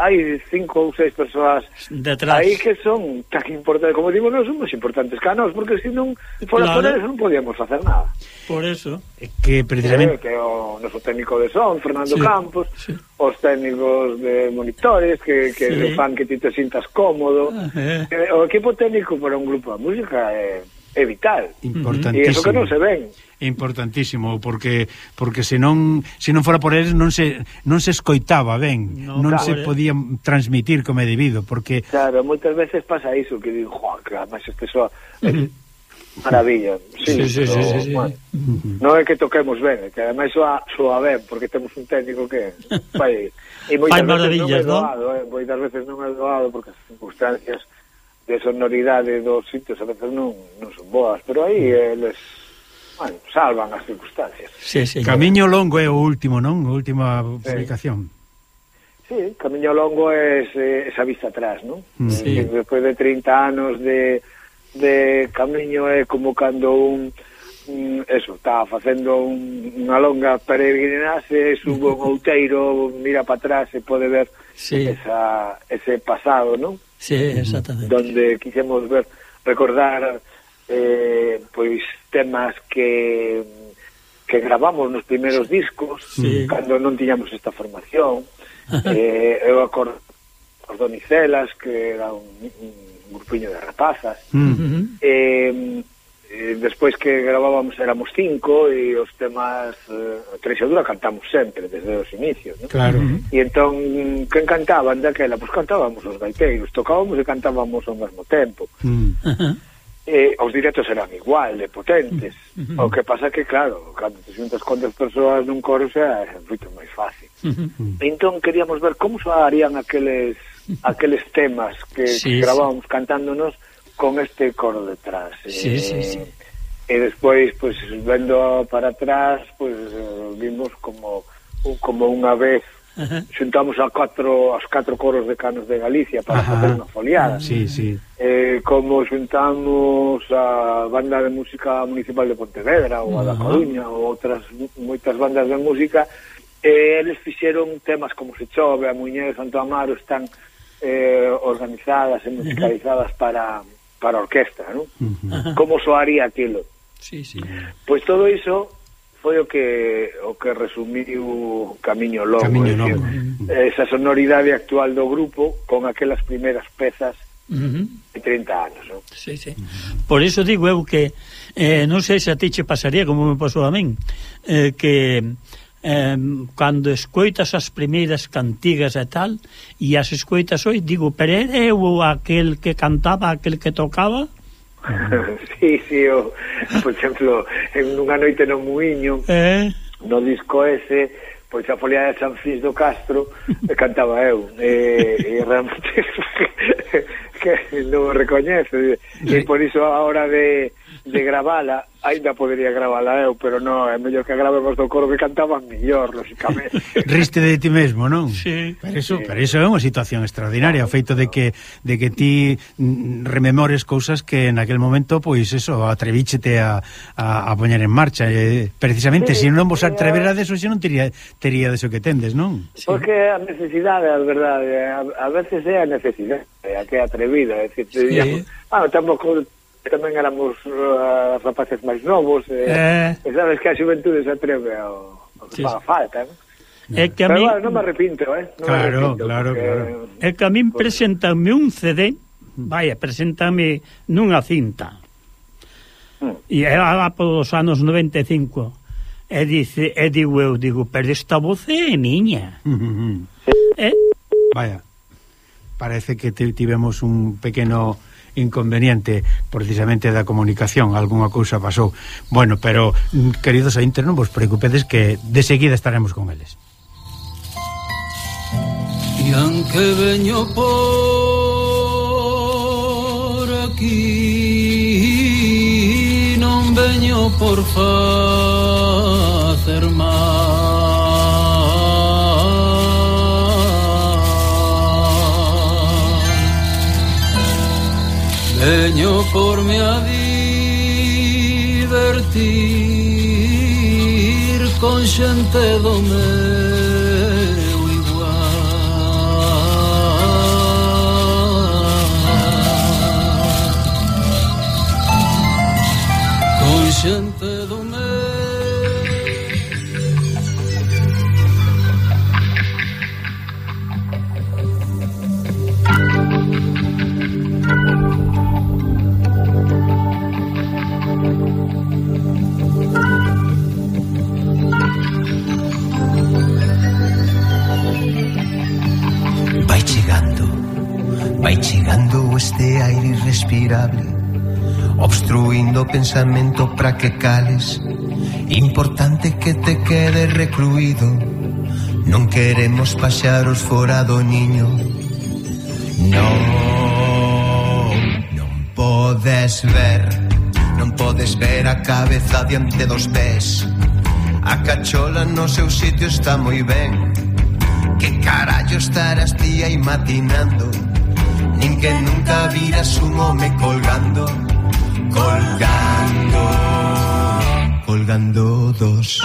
hai cinco ou seis persoas detrás aí que son tan importantes, como digo, non son máis importantes que a nós, porque se non fora claro. por eles non podíamos facer nada. Por eso. É que precisamente... Eh, que, o noso técnico de son, Fernando sí, Campos, sí. os técnicos de monitores, que, que sí. fan que ti te sintas cómodo. Ah, eh. eh. O equipo técnico para un grupo de música é, é vital. Importantísimo. E iso que non se ven é importantísimo porque porque se non se non fora por eles non se non se escoitaba ben, no, non claro, se eh. podía transmitir como é debido, porque Claro, moitas veces pasa iso que digo, "Jo, que además este só maravilla". Sí, sí, sí, pero, sí, sí, bueno. Non é que toquemos ben, é que ademais soa, soa ben porque temos un técnico que fai e moitas Ay, veces non é doado, ¿no? eh, moitas veces non é doado porque as circunstancias de sonoridade dos sitios a veces non, non son boas, pero aí eles eh, bueno, salvan as circunstancias. Sí, sí, Camiño Longo é o último, non? A última publicación. Sí, sí Camiño Longo é eh, esa vista atrás, non? Mm. Eh, sí. Despois de 30 anos de, de Camiño é como cando un eso, estaba facendo un, unha longa peregrinaxe, subo un (laughs) outeiro, mira para atrás e pode ver sí. esa, ese pasado, non? Sí, exactamente. Donde quixemos ver, recordar eh, pois temas que que gravamos nos primeiros discos sí. cando non tiñamos esta formación eh, eu acordo os Donicelas que era un, un grupiño de rapazas uh -huh. eh, eh, despois que gravábamos éramos cinco e os temas eh, Treixadura cantamos sempre desde os inicios ¿no? claro. Uh -huh. e entón que cantaban daquela? pois pues cantábamos os gaiteiros tocábamos e cantábamos ao mesmo tempo mm. uh -huh eh, os directos eran igual de potentes (laughs) uh -huh. o que pasa que claro cando te xuntas con dez persoas nun coro xa é moito máis fácil (laughs) uh -huh. entón queríamos ver como soarían aqueles (laughs) aqueles temas que, sí, que grabábamos sí. cantándonos con este coro detrás sí, eh, sí, sí. Eh, e despois pues, vendo para atrás pues, vimos como como unha vez Ajá. xuntamos a catro as catro coros de canos de Galicia para Ajá. facer unha foliada. Sí, sí. Eh, como xuntamos a banda de música municipal de Pontevedra ou a da Coruña ou outras moitas bandas de música eh, eles fixeron temas como Se Chove, a Muñez, de Santo Amaro están eh, organizadas e musicalizadas para, para orquesta, non? Como soaría aquilo? Sí, sí. Pois todo iso foi o que o que resumiu Camiño Longo, Camiño Longo. Decir, eh, esa sonoridade actual do grupo con aquelas primeiras pezas uh -huh. de 30 anos, non? Sí, sí. Uh -huh. Por iso digo eu que eh, non sei se a ti che pasaría como me pasou a min, eh, que eh, cando escoitas as primeiras cantigas e tal, e as escoitas hoy, digo, pero era eu aquel que cantaba, aquel que tocaba? (laughs) sí, sí, o, por exemplo, en unha noite no Muiño, (laughs) eh? no disco ese, pois a folia de San Fis do Castro e cantaba eu e, e realmente (laughs) que non o recoñece e por iso a hora de de gravala, ainda podería gravala eu, pero non, é mellor que gravemos do coro que cantaban millor, lógicamente. (laughs) Riste de ti mesmo, non? Sí. Pero iso, sí. pero iso é unha situación extraordinaria, o feito de que de que ti mm, rememores cousas que en aquel momento, pois eso, atrevíchete a, a, a poñer en marcha. E, precisamente, sí, se si non vos atreverades, eso non tería, tería deso que tendes, non? Sí. Porque a necesidade, a verdade, a, a veces é a necesidade, a que atrevida, é dicir, sí. digamos, ah, tampouco tamén éramos uh, rapaces máis novos e, eh... e sabes que a xuventude se atreve ao, ao que sí. falta, non? É que a Pero, mí... Bueno, non me arrepinto, eh? Non claro, arrepinto, claro, porque... claro. É que a min presentanme un CD, vaya, preséntame nunha cinta. Mm. E era lá polos anos 95. E dice, e digo eu, digo, pero esta voz é niña. (laughs) Eh? Vaya, parece que tivemos un pequeno inconveniente precisamente da comunicación, algunha cousa pasou. Bueno, pero mm, queridos ointes, non vos preocupedes que de seguida estaremos con eles. E aunque veño por aquí non veño por facer mal Veño por me a divertir con xente do meu Vai chegando este aire irrespirable Obstruindo o pensamento para que cales. Importante que te quede recluído Non queremos paxaros fora do niño. Non, non podes ver Non podes ver a cabeza diante dos pés. A cachola no seu sitio está moi ben. Que carallo estarás ti aí matinando? nin que nunca viras un home colgando, colgando, colgando dos.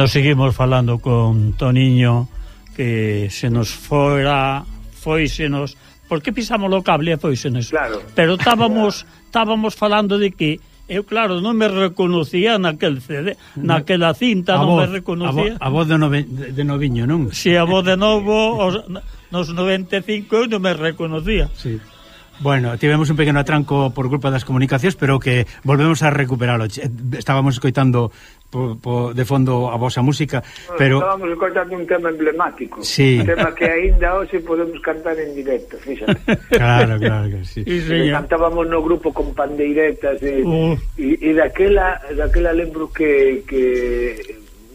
Bueno, seguimos falando con Toniño que se nos fora foísenos, porque pisamos o cable e foísenos. Claro. Pero estábamos estábamos falando de que eu claro non me reconocía naquel CD, naquela cinta a non voz, me reconocía. A, vo, a voz de, nove, de noviño, non? Si, a voz de novo os, nos 95 eu non me reconocía. Sí. Bueno, tivemos un pequeno atranco por culpa das comunicacións, pero que volvemos a recuperalo. Estábamos escoitando po, po, de fondo a vosa música, pero... Estábamos escoltando un tema emblemático, sí. un tema que aínda hoxe podemos cantar en directo, fíxate. (laughs) Claro, claro que sí. sí señor. Cantábamos no grupo con pandeiretas eh, e, uh. e, e daquela, daquela lembro que, que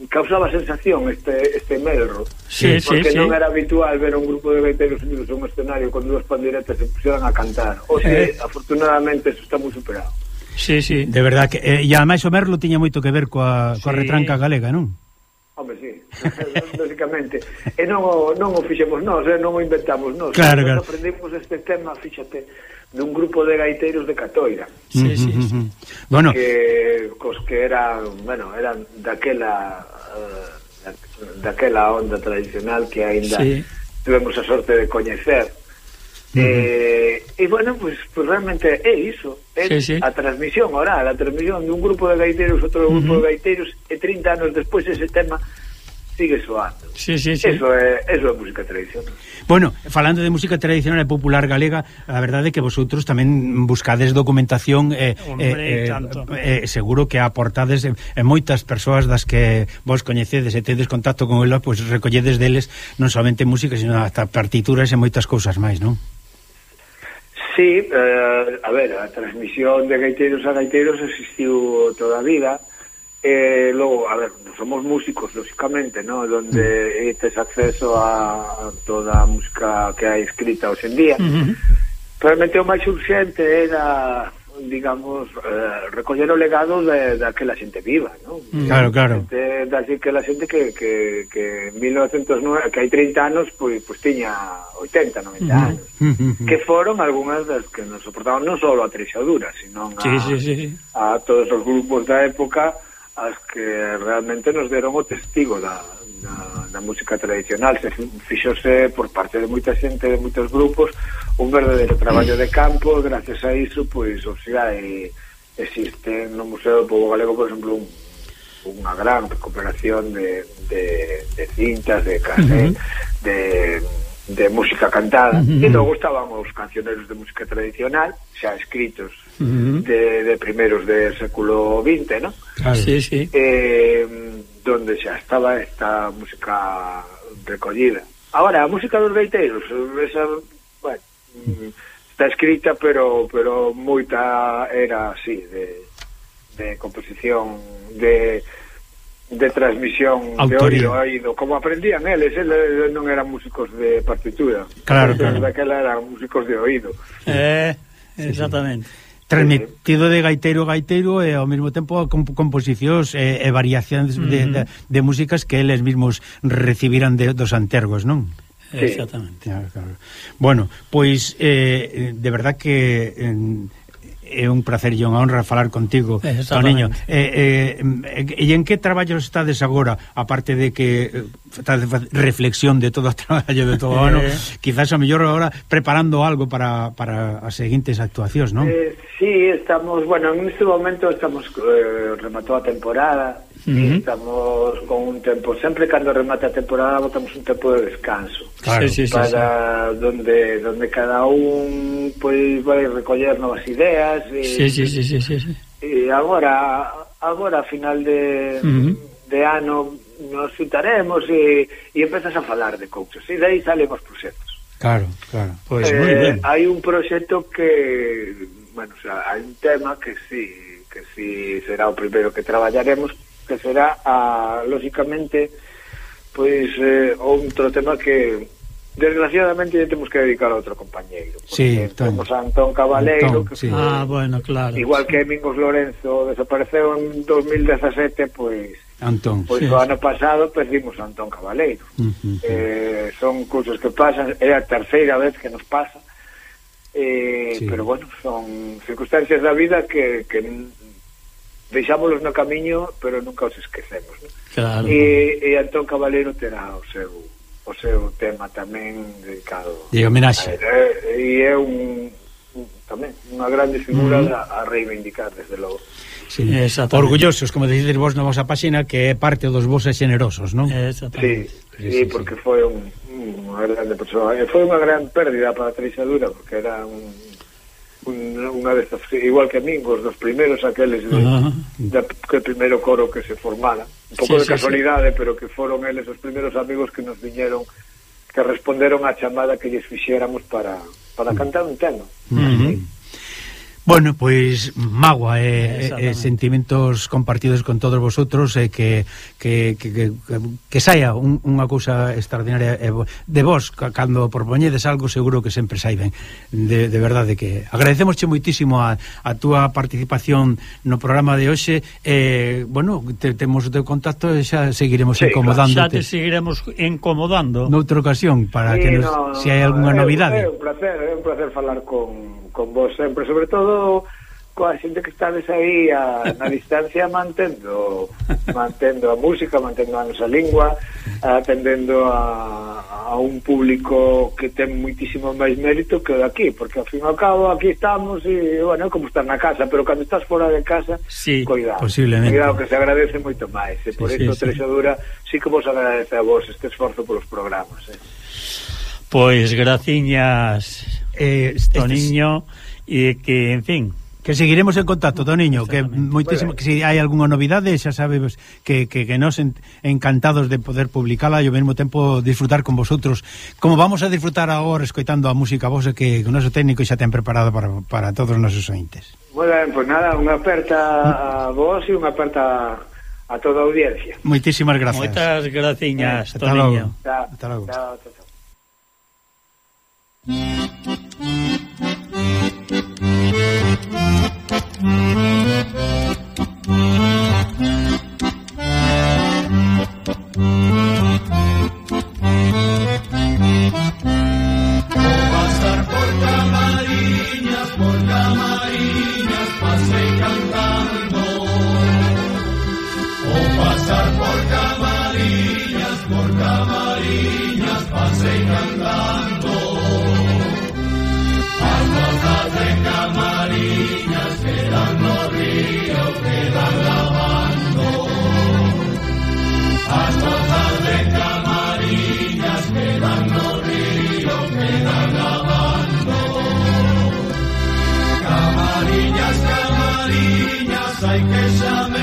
causaba sensación este, este melro sí, porque sí, non sí. era habitual ver un grupo de gaiteros unidos en un escenario con dúas panderetas se pusieran a cantar o sea, eh. afortunadamente eso está moi superado Sí, sí. De verdad que eh, e ademais o Merlo tiña moito que ver coa, sí. coa retranca galega, non? Home, sí, (laughs) Básicamente, e non o, non o fixemos nós, eh, non o inventamos nós. Claro, claro. Aprendemos este tema, fíxate, dun grupo de gaiteiros de Catoira. Sí, sí, sí. Bueno. Que, cos que eran, bueno, eran daquela... Uh, daquela onda tradicional que aínda sí. tivemos a sorte de coñecer Eh, e bueno, pues, pues realmente é iso é sí, sí. a transmisión oral a transmisión dun grupo de gaiteros outro grupo uh -huh. de gaiteros e 30 anos despois ese tema sigue soando. Sí, sí, sí. Eso é, eso é música tradicional. Bueno, falando de música tradicional e popular galega, a verdade é que vosotros tamén buscades documentación eh, e eh, eh, eh, eh, seguro que aportades eh, eh, moitas persoas das que vos coñecedes e tedes contacto con elas, pois recolledes deles non somente música, sino hasta partituras e moitas cousas máis, non? Sí, eh, a ver, a transmisión de gaiteiros a gaiteiros existiu toda a vida. Eh, logo, a ver, somos músicos, lóxicamente, ¿no? Donde mm. tes acceso a toda a música que hai escrita hoxe en día. Mm -hmm. Realmente o máis urxente era digamos, eh, recoller o legado de, daquela xente viva, ¿no? Claro, claro. De, de daquela xente que, que, que en 1909, que hai 30 anos, pois, pois tiña 80, 90 anos. Uh -huh. Que foron algunhas das que nos soportaban non só a trexadura, sino a, sí, sí, sí. a todos os grupos da época as que realmente nos deron o testigo da, da, da música tradicional. Se fixose por parte de moita xente, de moitos grupos, un verdadeiro traballo de campo gracias a iso, pois, o cidade eh, existe no Museo do Pobo Galego, por exemplo, un unha gran recuperación de, de, de cintas, de casé, uh -huh. de, de música cantada, uh -huh. e logo estaban os cancioneros de música tradicional, xa escritos uh -huh. de, de primeros de século XX, ¿no? Claro. sí, sí. Eh, donde xa estaba esta música recollida. Ahora, a música dos gaiteiros, esa, bueno, está escrita, pero pero moita era así de, de composición de de transmisión Autoría. de oído a oído, como aprendían eles, eles non eran músicos de partitura. Claro, claro. Daquela eran músicos de oído. Eh, exactamente. Sí, sí transmitido de gaiteiro a gaiteiro e ao mesmo tempo comp composicións e, e variacións de, mm -hmm. de, de, de músicas que eles mesmos recibiran de, dos antergos, non? Sí. Exactamente. Claro, claro. Bueno, pois eh, de verdad que eh, é un placer e unha honra falar contigo, Toniño. Eh, eh, e en que traballos estades agora, aparte de que eh, estás reflexión de todo o (laughs) traballo de todo o ano, eh. quizás a mellor agora preparando algo para, para as seguintes actuacións, non? Eh, sí, estamos, bueno, en este momento estamos eh, rematou a temporada, Eh, estamos con un tempo Sempre cando remata a temporada Botamos un tempo de descanso claro. sí, sí, Para sí, sí. Donde, donde cada un Pois vai recoller novas ideas e, sí, sí, sí, sí, sí, sí. e agora Agora a final de, uh -huh. de ano Nos citaremos E, e empezas a falar de cousas E dai salen os proxectos Claro, claro pois, eh, moi ben. Hai un proxecto que Bueno, o sea, hai un tema que si sí, que si sí será o primeiro que traballaremos que será a, lógicamente pois eh, outro tema que desgraciadamente lle temos que dedicar a outro compañeiro sí, Anton. temos a Antón Cabaleiro Antón, que, sí. ah, bueno, claro, igual sí. que Mingos Lorenzo desapareceu en 2017 pois Antón. Pois sí. o ano pasado perdimos a Antón Cabaleiro uh -huh. eh, son cousas que pasan é a terceira vez que nos pasa eh, sí. pero bueno, son circunstancias da vida que, que deixámolos no camiño, pero nunca os esquecemos. ¿no? Claro. E, e Antón Cabaleiro terá o seu o seu tema tamén dedicado. E homenaxe. E é un, un tamén unha grande figura mm. a, a reivindicar, desde logo. Sí, eh, orgullosos, como decides vos na vosa páxina, que é parte dos vosos generosos, non? Exactamente. Sí, sí, sí, sí, porque foi un, unha grande persoa. Foi unha gran pérdida para a Teresa porque era un un, unha vez igual que a min, os dos primeiros aqueles de, uh -huh. da, que primeiro coro que se formara. Un pouco sí, de sí, casualidade, sí. pero que foron eles os primeiros amigos que nos viñeron que responderon á chamada que lles fixéramos para para mm. cantar un tema. Mm-hmm. Uh -huh. Bueno, pois magua e eh, eh, eh sentimentos compartidos con todos vosotros e eh, que, que, que, que, que saia un, unha cousa extraordinaria eh, de vos cando propoñedes algo seguro que sempre sai ben. De, de verdade que agradecemosche moitísimo a, a túa participación no programa de hoxe eh, bueno, te, temos o teu contacto e xa seguiremos sí, incomodándote. Xa te seguiremos incomodando. Noutra ocasión para sí, que nos, no, se hai alguna novidade. é un placer, é un placer falar con con vos sempre, sobre todo coa xente que estades aí a, na distancia mantendo mantendo a música, mantendo a nosa lingua, atendendo a, a un público que ten muitísimo máis mérito que o de aquí, porque ao fin e ao cabo aquí estamos e, bueno, como estar na casa, pero cando estás fora de casa, sí, cuidado, posiblemente. cuidado que se agradece moito máis, e por sí, isto sí, Trexadura sí. sí que vos agradece a vos este esforzo polos programas. Eh. Pois, graciñas eh, Toniño e que, en fin... Que seguiremos en contacto, Toniño, que moitísimo pois, que se si hai algunha novidade, xa sabemos que, que, que nos encantados de poder publicala e ao mesmo tempo disfrutar con vosotros. Como vamos a disfrutar agora escoitando a música vosa que, o noso técnico xa ten preparado para, para todos os nosos ointes. Moi ben, pois pues nada, unha aperta a mm. vos e unha aperta a toda a audiencia. Moitísimas gracias. Moitas graciñas, eh, Toniño. Hasta logo. Hasta logo. Hasta logo. Thank you. Hay que xa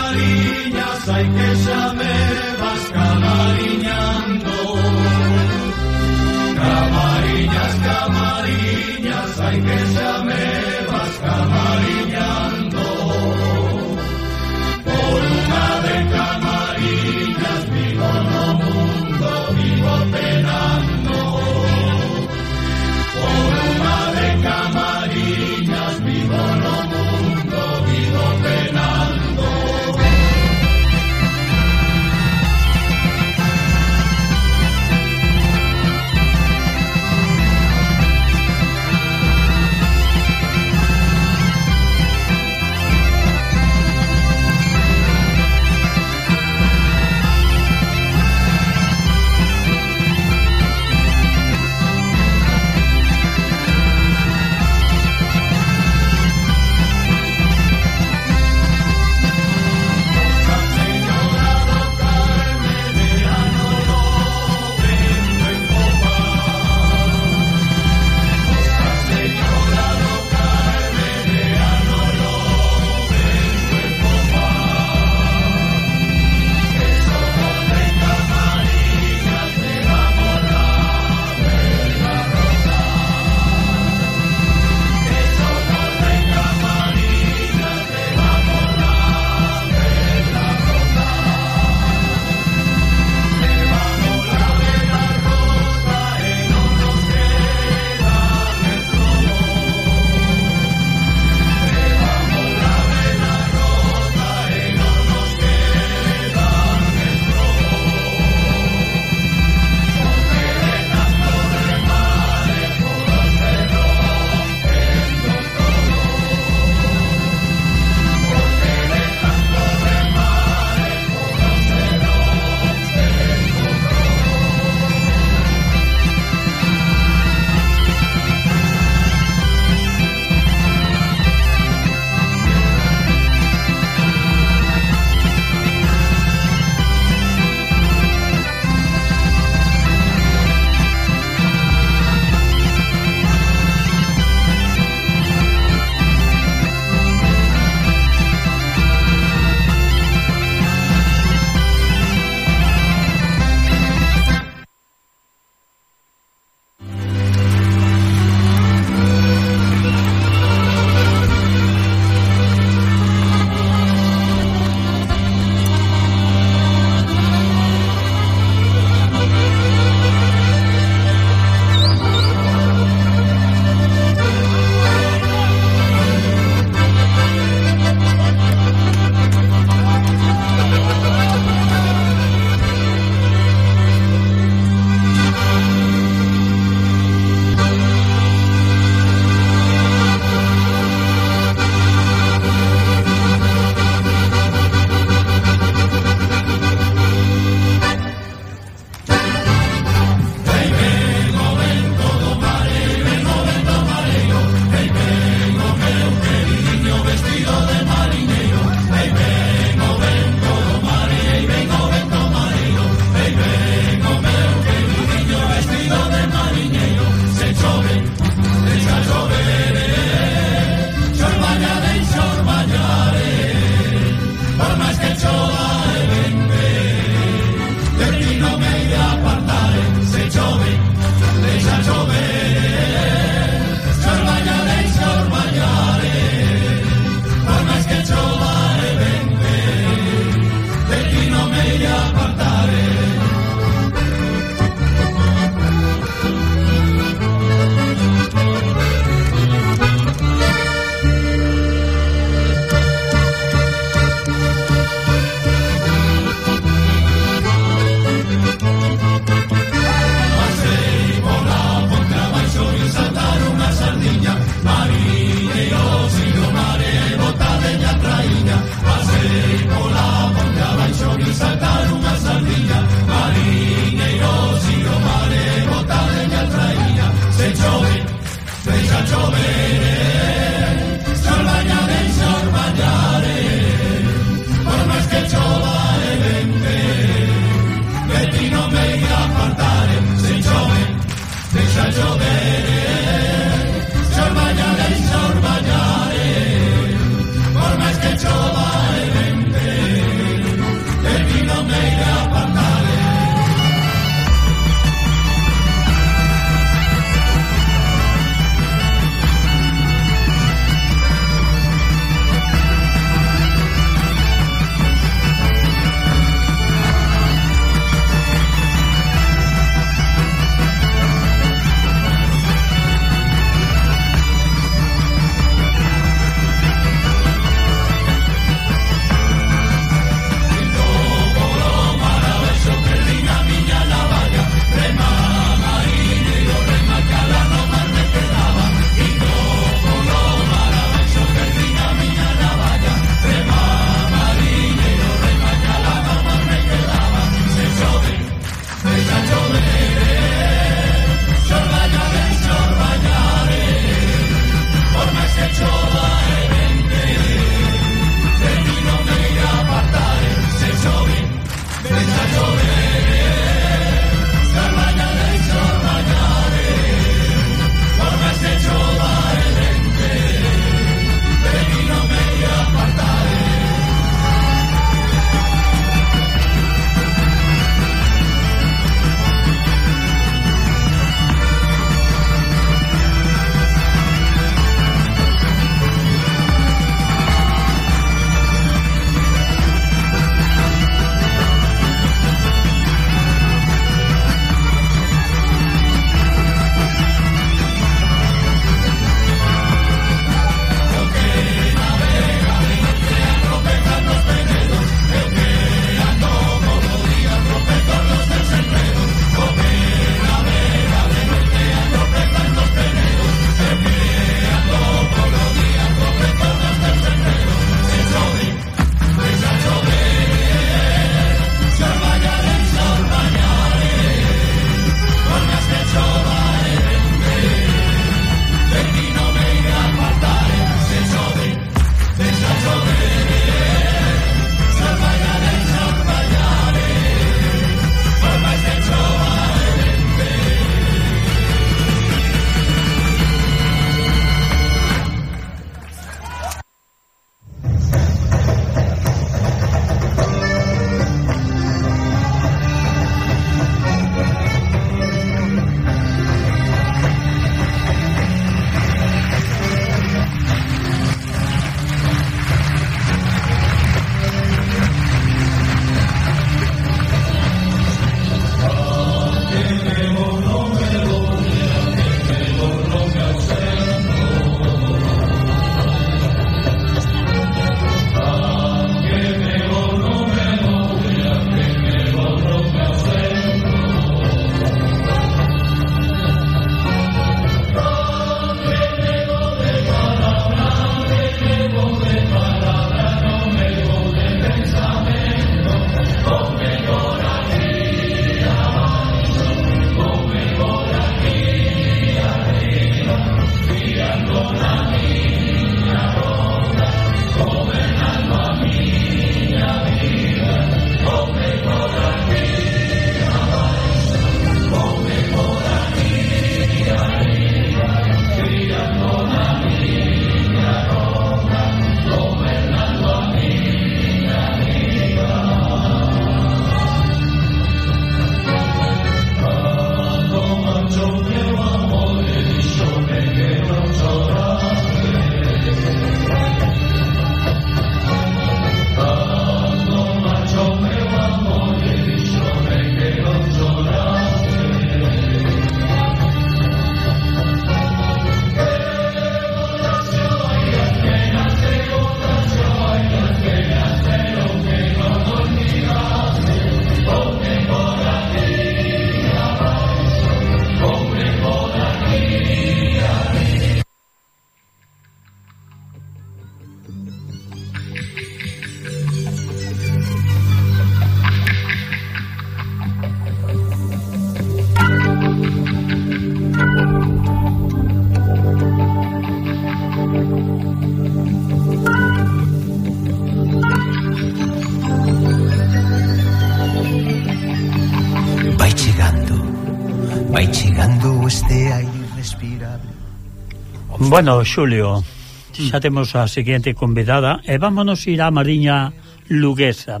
Bueno, Xulio, xa mm. temos a seguinte convidada e vámonos ir á Mariña Luguesa.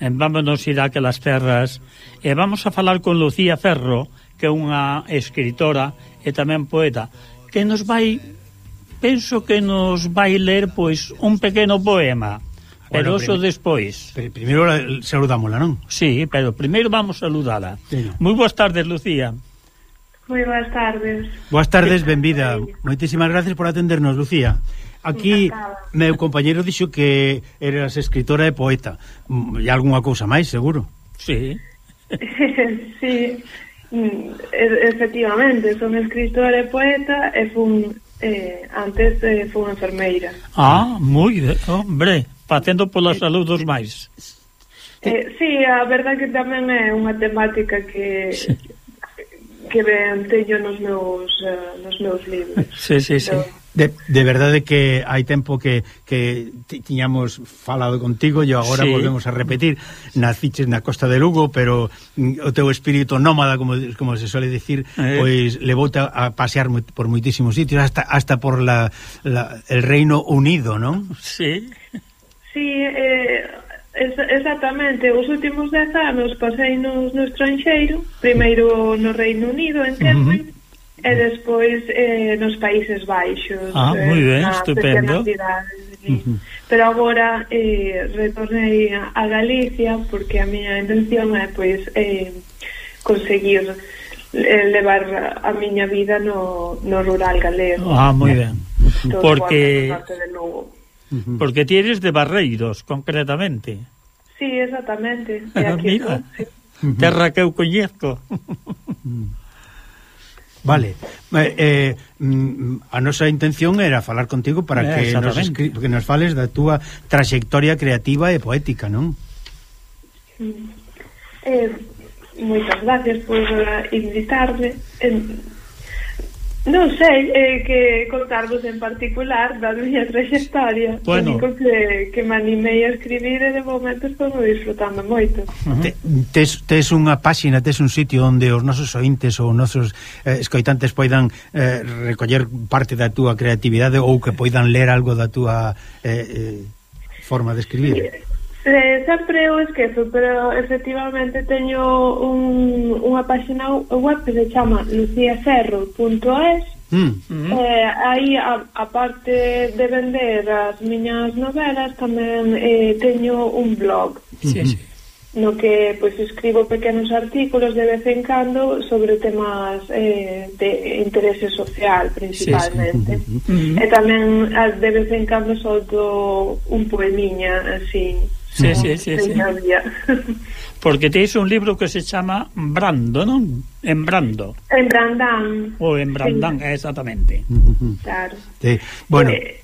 E vámonos ir a aquelas terras e vamos a falar con Lucía Ferro, que é unha escritora e tamén poeta, que nos vai penso que nos vai ler pois un pequeno poema. Pero bueno, eso despois. Primeiro saludámola, non? Sí, pero primeiro vamos a saludala. Sí. Moi boas tardes, Lucía. Moi boas tardes. Boas tardes, benvida. Moitísimas gracias por atendernos, Lucía. Aquí Encantada. meu compañeiro dixo que eras escritora e poeta. Mm, e algunha cousa máis, seguro. Sí. (laughs) sí. Mm, e efectivamente, son escritora e poeta e fun eh, antes eh, fun enfermeira. Ah, moi, hombre, facendo pola salud dos máis. Eh, sí, a verdade que tamén é unha temática que sí que ben teño nos meus, uh, nos meus libros. Sí, sí, sí. Pero, De, de verdade que hai tempo que, que tiñamos falado contigo e agora sí. volvemos a repetir naciches na costa de Lugo pero mm, o teu espírito nómada como, como se suele dicir eh. pois levouta a pasear por moitísimos sitios hasta hasta por la, la, el Reino Unido non? Sí Sí, eh, Es, exactamente, os últimos 10 anos pasei nos, no estranxeiro, primeiro no Reino Unido, en Cambridge, uh -huh. E despois eh, nos Países Baixos Ah, eh, moi ben, estupendo. uh -huh. Pero agora eh, retornei a, a Galicia Porque a miña intención é pois, eh, conseguir eh, levar a miña vida no, no rural galego. Ah, moi ben. Todo Porque porque ti eres de Barreiros, concretamente. Sí, exactamente. (laughs) De aquí, Mira, sí. terra que eu coñezco. (laughs) Vale, eh, eh, mm, a nosa intención era falar contigo para eh, que nos, escri que nos fales da túa traxectoria creativa e poética, non? Eh, moitas gracias por invitarme. Eh, Non sei eh, que contarvos en particular da miña trayectoria. Bueno. único que, que me animei a escribir e de momento estou disfrutando moito. Uh -huh. Te, tes, tes unha páxina, tes un sitio onde os nosos ointes ou nosos eh, escoitantes poidan eh, recoller parte da túa creatividade ou que poidan ler algo da túa eh, eh, forma de escribir. Eh, sempre eu esquezo, pero efectivamente teño un, unha página web que se chama luciacerro.es mm, mm-hmm. eh, Aí, aparte de vender as miñas novelas, tamén eh, teño un blog sí, sí. Mm-hmm. no que pois pues, escribo pequenos artículos de vez en cando sobre temas eh, de interese social principalmente. Sí, sí. Mm. E tamén de vez en cando solto un poemiña así Sí, sí, sí, sí. (laughs) Porque teis un libro que se chama Brando, non? En Brando. En Brandán. Ou en Brandán, sí. exactamente. Claro. Sí. Bueno, eh,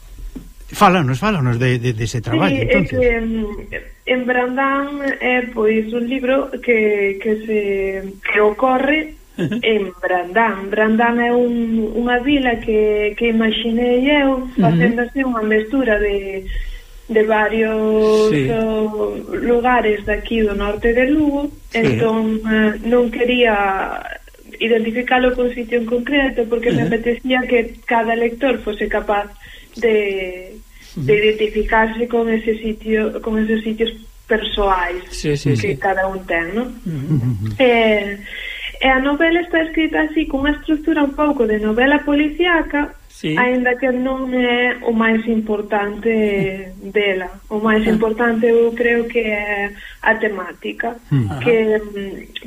fálanos, fálanos de, de, de ese traballo, sí, entonces. É que, en Brandán eh, é pois un libro que, que se que ocorre en Brandán. Brandán é un, unha vila que, que imaginei eu facendo así unha mestura de de varios sí. o, lugares daqui do norte de Lugo, sí. entón eh, non quería identificalo con sitio en concreto porque me apetecía que cada lector fose capaz de, de identificarse con ese sitio con esos sitios persoais sí, sí, que sí. cada un ten, non? Eh, e a novela está escrita así con unha estructura un pouco de novela policiaca sí. aínda que non é o máis importante dela. O máis ah. importante eu creo que é a temática, hmm. Ajá. que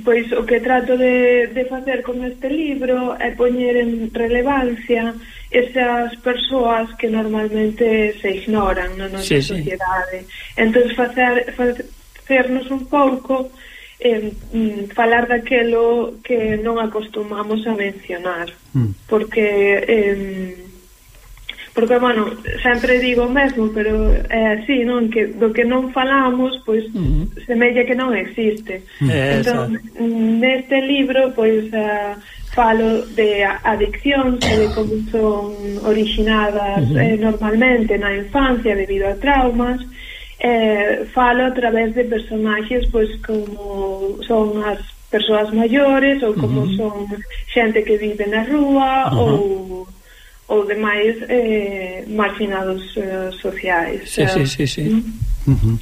pois o que trato de, de facer con este libro é poñer en relevancia esas persoas que normalmente se ignoran na nosa sí, sociedade. Sí. Entón facer, facernos un pouco eh, falar daquelo que non acostumamos a mencionar mm. porque eh, porque, bueno, sempre digo o mesmo pero é así, non? Que, do que non falamos, pois mm -hmm. semella que non existe é, entón, neste libro pois uh, falo de adiccións e de como son originadas mm -hmm. eh, normalmente na infancia debido a traumas eh, falo a través de personaxes pois como son as persoas maiores ou como uh -huh. son xente que vive na rúa uh -huh. ou ou demais eh, marginados eh, sociais. Sí, sí, sí, sí. Uh -huh. Uh -huh.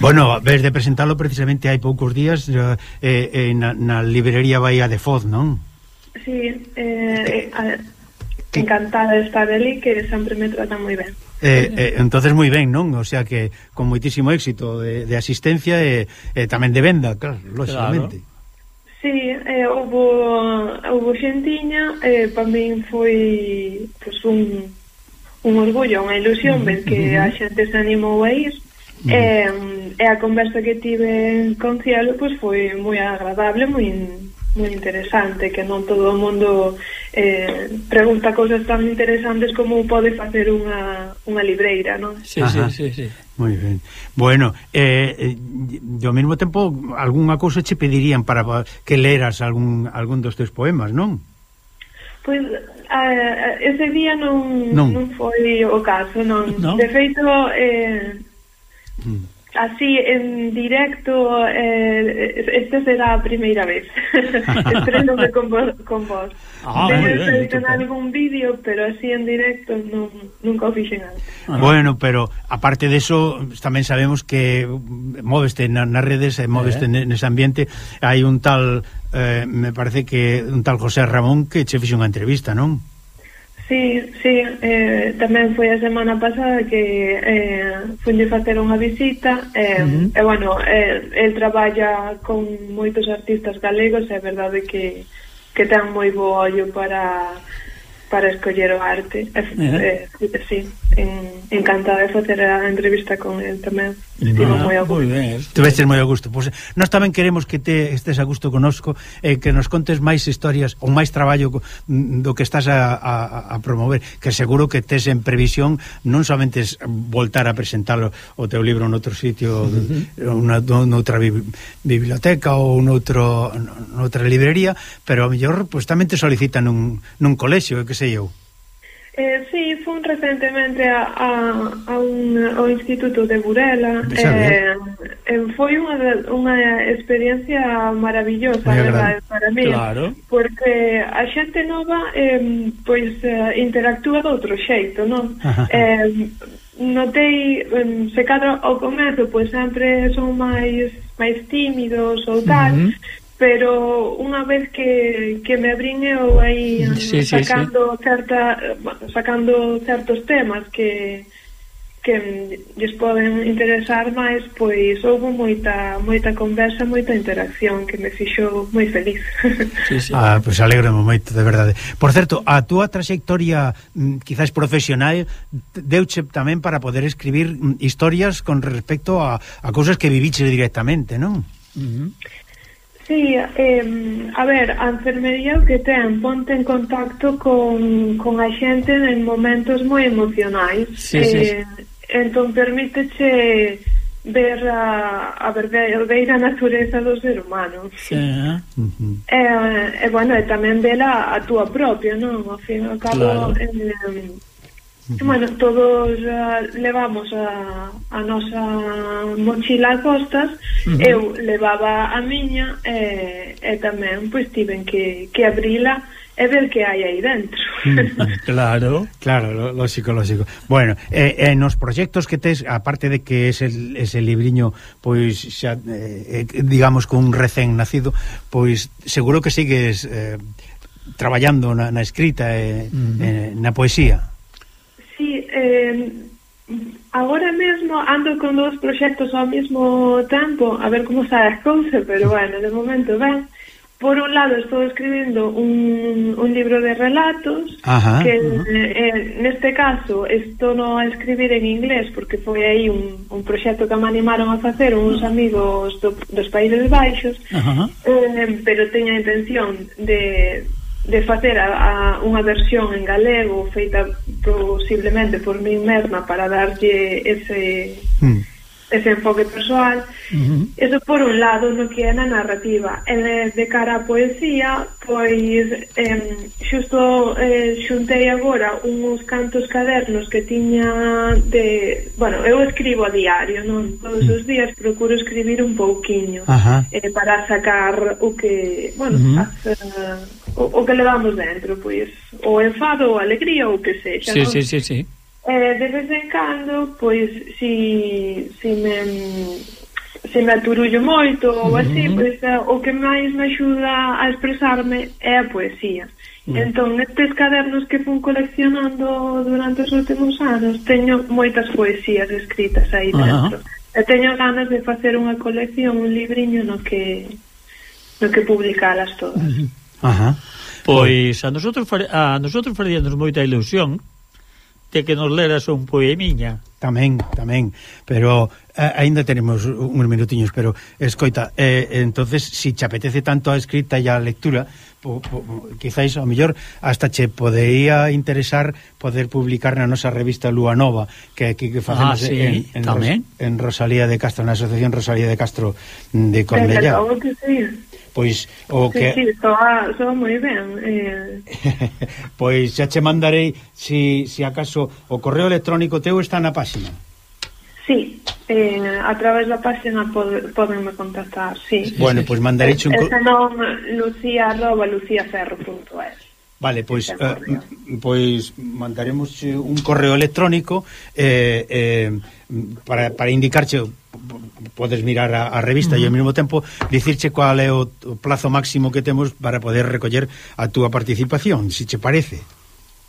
Bueno, ves de presentalo precisamente hai poucos días eh, eh, na, na librería Bahía de Foz, non? Sí, eh, eh, encantada de estar ali que sempre me tratan moi ben. Eh, eh, entonces moi ben, non? O sea que con moitísimo éxito de, de asistencia e eh, eh tamén de venda, claro, lógicamente. Claro. Sí, eh, houve, houve xentiña, eh, para min foi pues, un, un orgullo, unha ilusión ver que a xente se animou a ir. Uh -huh. eh, e a conversa que tive con Cielo pues, foi moi agradable, moi moi interesante, que non todo o mundo eh, pregunta cousas tan interesantes como pode facer unha, unha libreira, non? Sí, sí, sí, sí. Moi ben. Bueno, eh, eh, ao mesmo tempo, algunha cousa che pedirían para que leras algún, algún dos teus poemas, non? Pois, eh, ese día non, non. non foi o caso, non? (laughs) non? De feito, eh, mm Así, en directo, eh, esta será a primeira vez. (laughs) Estrenome con vos. Con vos. Ah, Debe seleccionar algún vídeo, pero así en directo non, nunca o fixen antes. Ah. Bueno, pero aparte de eso, tamén sabemos que mm, móveste na, nas redes, e móveste eh. eh. nese ambiente. Hai un tal, eh, me parece que un tal José Ramón que che fixe unha entrevista, non? Sí, sí, eh, tamén foi a semana pasada que eh, funde facer unha visita eh, uh -huh. e, bueno, eh, el traballa con moitos artistas galegos e é verdade que, que ten moi bo ollo para para escoller o arte. E, eh, eh, sí, en, encantada de facer a entrevista con el tamén. Estivo ah, moi a gusto. Tiveste moi a gusto. Pois, pues, nós tamén queremos que te estés a gusto conosco, eh, que nos contes máis historias ou máis traballo mm, do que estás a, a, a promover, que seguro que tes en previsión non somente voltar a presentar o, o teu libro noutro sitio, uh -huh. noutra biblioteca ou noutro, noutra librería, pero a mellor pues, tamén te solicitan nun, nun colexio, que sei eu. Eh, sí, fun recentemente a, a, a un, ao Instituto de Burela eh, eh, foi unha, unha experiencia maravillosa verdade, para mí claro. porque a xente nova eh, pois eh, interactúa de outro xeito non? Eh, notei eh, se cadro ao comezo pois sempre son máis máis tímidos ou tal uh -huh pero unha vez que, que me abrín eu aí sí, sacando sí, sí. certa sacando certos temas que que lles poden interesar máis, pois houve moita moita conversa, moita interacción que me fixo moi feliz. (laughs) Sí, sí. Ah, pois pues alegrome moito, de verdade. Por certo, a túa trayectoria mm, quizás profesional deuche tamén para poder escribir mm, historias con respecto a, a cousas que viviche directamente, non? Uh -huh. Sí, eh, a ver, a enfermería o que ten, ponte en contacto con, con a xente en momentos moi emocionais. Sí, eh, sí. Entón, permíteche ver a, a ver, ver a natureza do ser humano. Sí. Uh eh, -huh. E, eh, eh, bueno, e tamén vela a túa propia, non? Ao fin e ao cabo, claro. eh, Bueno, todos uh, levamos a, a nosa mochila a costas, uh -huh. eu levaba a miña e, e tamén pois tiven que, que abrila e ver que hai aí dentro. (laughs) claro, claro, lógico, lógico. Bueno, eh, eh, nos proxectos que tes, aparte de que ese, ese libriño, pois, xa, eh, digamos, con un recén nacido, pois, seguro que sigues eh, traballando na, na escrita e eh, uh -huh. eh, na poesía. Sí, eh, agora mesmo ando con dous proxectos ao mesmo tempo, a ver como sae as cousas, pero bueno, de momento ben. Por un lado estou escribindo un, un libro de relatos Ajá, que uh -huh. eh, neste caso estou no a escribir en inglés porque foi aí un, un proxecto que me animaron a facer uns amigos do, dos Países Baixos uh -huh. eh, pero teño a intención de de facer a, a unha versión en galego feita posiblemente por mí mesma para darlle ese mm. ese enfoque persoal mm -hmm. eso por un lado no que é na narrativa e de, de cara á poesía pois eh, xusto eh, xuntei agora uns cantos cadernos que tiña de, bueno, eu escribo a diario non todos mm. os días procuro escribir un pouquiño Ajá. eh, para sacar o que bueno, mm -hmm. as, uh, o, o que levamos dentro, pois, o enfado, ou alegría, ou que sexa. Sí, non? sí, sí, sí. Eh, de vez en cando, pois, si, si me se me aturullo moito ou así, uh -huh. pois, eh, o que máis me axuda a expresarme é a poesía. Uh -huh. Entón, nestes cadernos que fun coleccionando durante os últimos anos, teño moitas poesías escritas aí dentro. Uh -huh. E teño ganas de facer unha colección, un libriño no que no que publicalas todas. Uh -huh. Ajá. Pois a nosotros a nosotros faríamos moita ilusión de que nos leras un poemiña. Tamén, tamén, pero eh, aínda tenemos uns minutiños, pero escoita, eh, entonces si te apetece tanto a escrita e a lectura, po, po, quizáis ao mellor hasta che podería interesar poder publicar na nosa revista Lua Nova, que aquí que facemos ah, sí, en, en, tamén. Ros, en Rosalía de Castro, na Asociación Rosalía de Castro de Cornellá. Venga, que sí pois o que sí, soa, soa moi ben eh... (laughs) pois xa che mandarei si, si acaso o correo electrónico teu está na páxina. Sí, eh, a través da página pod, podenme contactar, sí. Bueno, pois pues mandarei un... Eh, Ese non, lucía arroba, luciaferro.es Vale, pois eh, pois mandaremos un correo electrónico eh, eh, para, para indicarche podes mirar a, a revista e ao mesmo tempo dicirche cual é o, o plazo máximo que temos para poder recoller a túa participación, se si che parece.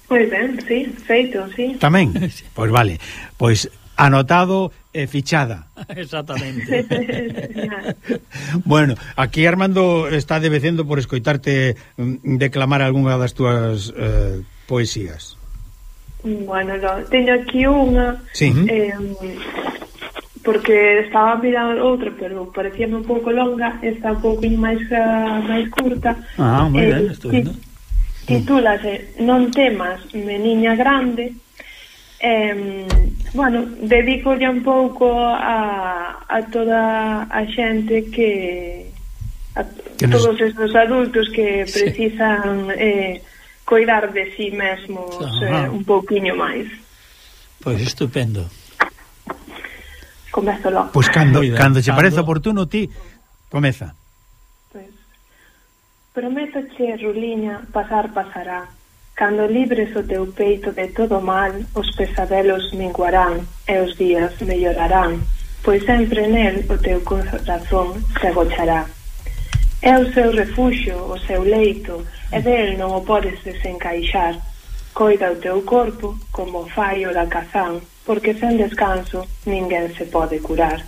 Moi ben, (laughs) sí, feito, sí. Tamén? Pois vale. Pois anotado E fichada. (laughs) Exactamente. (laughs) bueno, aquí Armando está debecendo por escoitarte mm, declamar algunha das túas eh, poesías. Bueno, no, teño aquí unha sí. eh, porque estaba mirando outra, pero parecía un pouco longa, está un pouco máis eh, máis curta. Ah, moi eh, ben, estou vendo. Titúlase Non temas, meniña grande Eh, bueno, dedico un pouco a, a toda a xente que a que nos... todos estes adultos que precisan sí. eh, coidar de si sí mesmos Ajá. eh, un pouquiño máis. Pois estupendo. Comezo logo. Pois pues cando, Cuida, cando che cando... parece oportuno ti, comeza. Pois, pues, Ruliña, pasar pasará Cando libres o teu peito de todo mal, os pesadelos minguarán e os días mellorarán, pois sempre nel o teu corazón se agochará. É o seu refuxio, o seu leito, e del non o podes desencaixar. Coida o teu corpo como fai o da cazán, porque sen descanso ninguén se pode curar.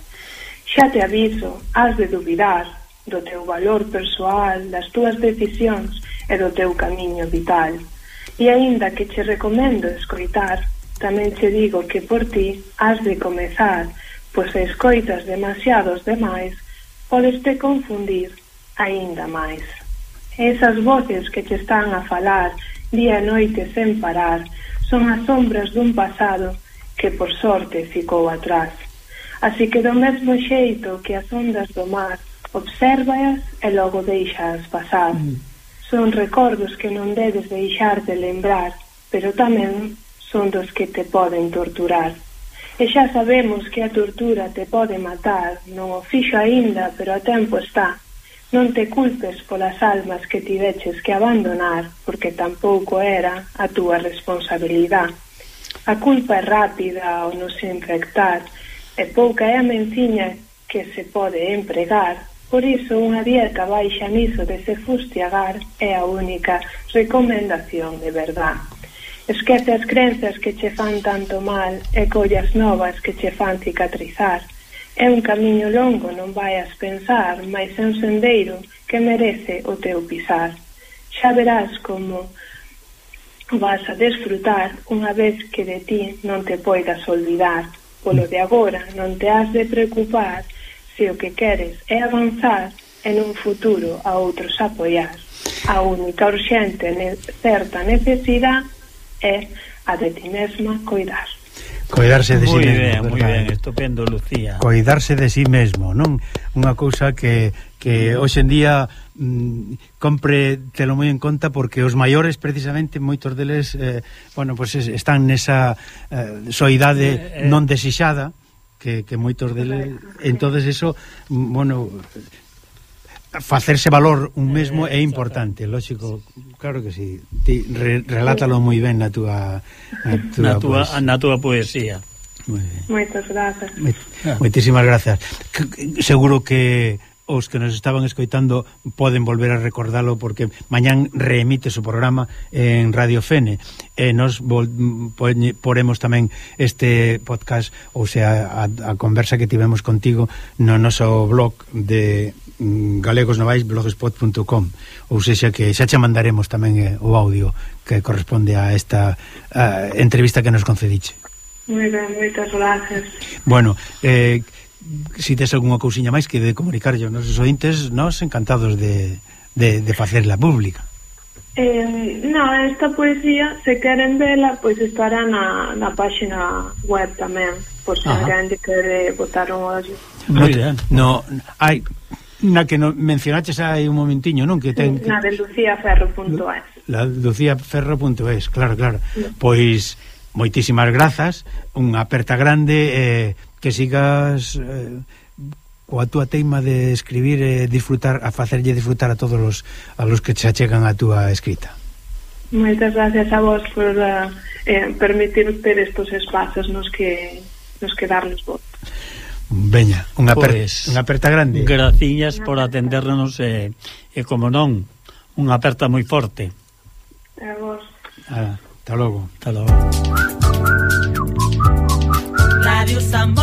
Xa te aviso, has de duvidar do teu valor persoal, das túas decisións e do teu camiño vital. E aínda que che recomendo escoitar, tamén che digo que por ti has de comezar, pois se escoitas demasiados demais, podes te confundir aínda máis. Esas voces que che están a falar día e noite sen parar son as sombras dun pasado que por sorte ficou atrás. Así que do mesmo xeito que as ondas do mar, obsérvaas e logo deixas pasar. Mm. Son recordos que non debes deixar de lembrar, pero tamén son dos que te poden torturar. E xa sabemos que a tortura te pode matar, non o fixo aínda, pero a tempo está. Non te culpes polas almas que ti deches que abandonar, porque tampouco era a túa responsabilidade. A culpa é rápida ao nos infectar, e pouca é a menciña que se pode empregar Por iso, unha dieta baixa niso de se fustiagar é a única recomendación de verdad. Esquece as crenzas que che fan tanto mal e collas novas que che fan cicatrizar. É un camiño longo, non vaias pensar, mas é un sendeiro que merece o teu pisar. Xa verás como vas a desfrutar unha vez que de ti non te poidas olvidar. Polo de agora non te has de preocupar se o que queres é avanzar en un futuro a outros apoiar. A única urxente ne certa necesidade é a de ti mesma cuidar. Coidarse de si mesmo. Moi ben, estupendo, Lucía. Coidarse de si mesmo, non? Unha cousa que, que hoxe en día mm, compre telo moi en conta porque os maiores precisamente moitos deles eh, bueno, pues están nesa eh, soidade eh, eh, non desixada que, que moitos deles... entonces eso, bueno, facerse valor un eh, mesmo é importante, lógico, claro que sí. Ti re, relátalo moi ben na túa na (laughs) túa, na túa, poesía. Na túa poesía. Moitas grazas. Moitísimas grazas. Seguro que os que nos estaban escoitando poden volver a recordalo porque mañán reemite o programa en Radio Fene. E nos poremos tamén este podcast ou sea, a, a conversa que tivemos contigo no noso blog de mm, galegosnovaisblogspot.com ou seja que xa che mandaremos tamén eh, o audio que corresponde a esta a, entrevista que nos concediche. Moi ben, moitas gracias. Bueno, eh si tes algunha cousiña máis que de comunicarlle aos nosos ointes, nós encantados de, de, de facerla pública. Eh, no, esta poesía, se queren vela, pois estará na, na páxina web tamén, por se alguén quere botar un ollo. Moi ben. No, hai, na que no, mencionaches hai un momentiño, non? Que ten, que... Na de luciaferro.es La luciaferro.es, claro, claro. No. Pois, moitísimas grazas, unha aperta grande, eh, que sigas eh, coa túa teima de escribir e eh, disfrutar a facerlle disfrutar a todos os a los que se achegan a túa escrita. Moitas gracias a vos por uh, eh, permitir ter estos espazos nos que nos que darnos voz. Veña, unha pues, unha aperta grande. Graciñas por atendernos e, eh, e como non, unha aperta moi forte. A vos. Ah, hasta logo. Hasta logo. Radio Samba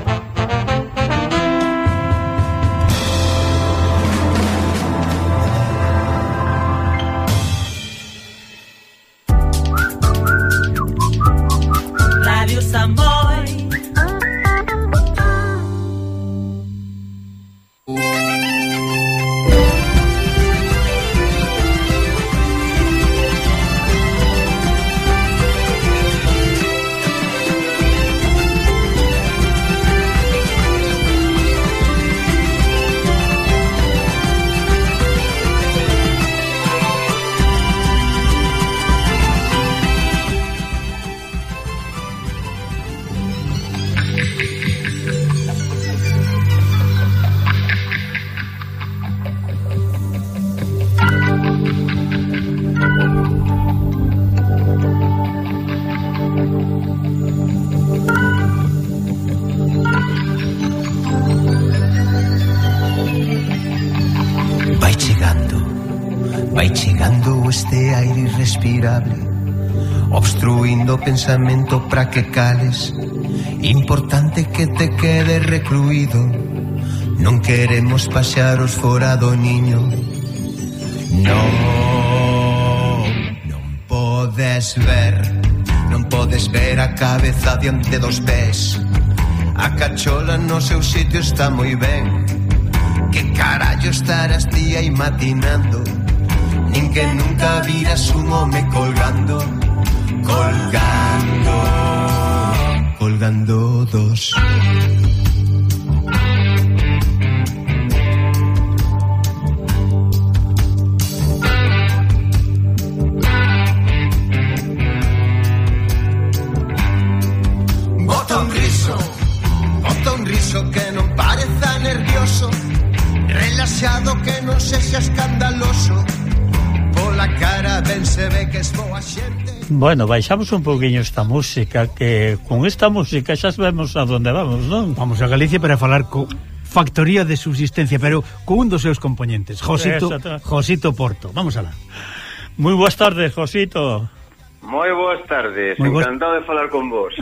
pensamento para que cales. Importante que te quede recluído Non queremos paxaros fora do niño. Non, non podes ver. Non podes ver a cabeza diante dos pés. A cachola no seu sitio está moi ben. Que carallo estarás ti aí matinando? Nin que nunca viras un home colgando colgando, colgando dos. Bueno, baixamos un pouquiño esta música que con esta música xa sabemos a donde vamos, non? Vamos a Galicia para falar co Factoría de Subsistencia, pero con un dos seus componentes, Josito, Josito Porto. Vamos alá. Moi boas tardes, Josito. Moi boas tardes, Muy encantado boas... de falar con vos.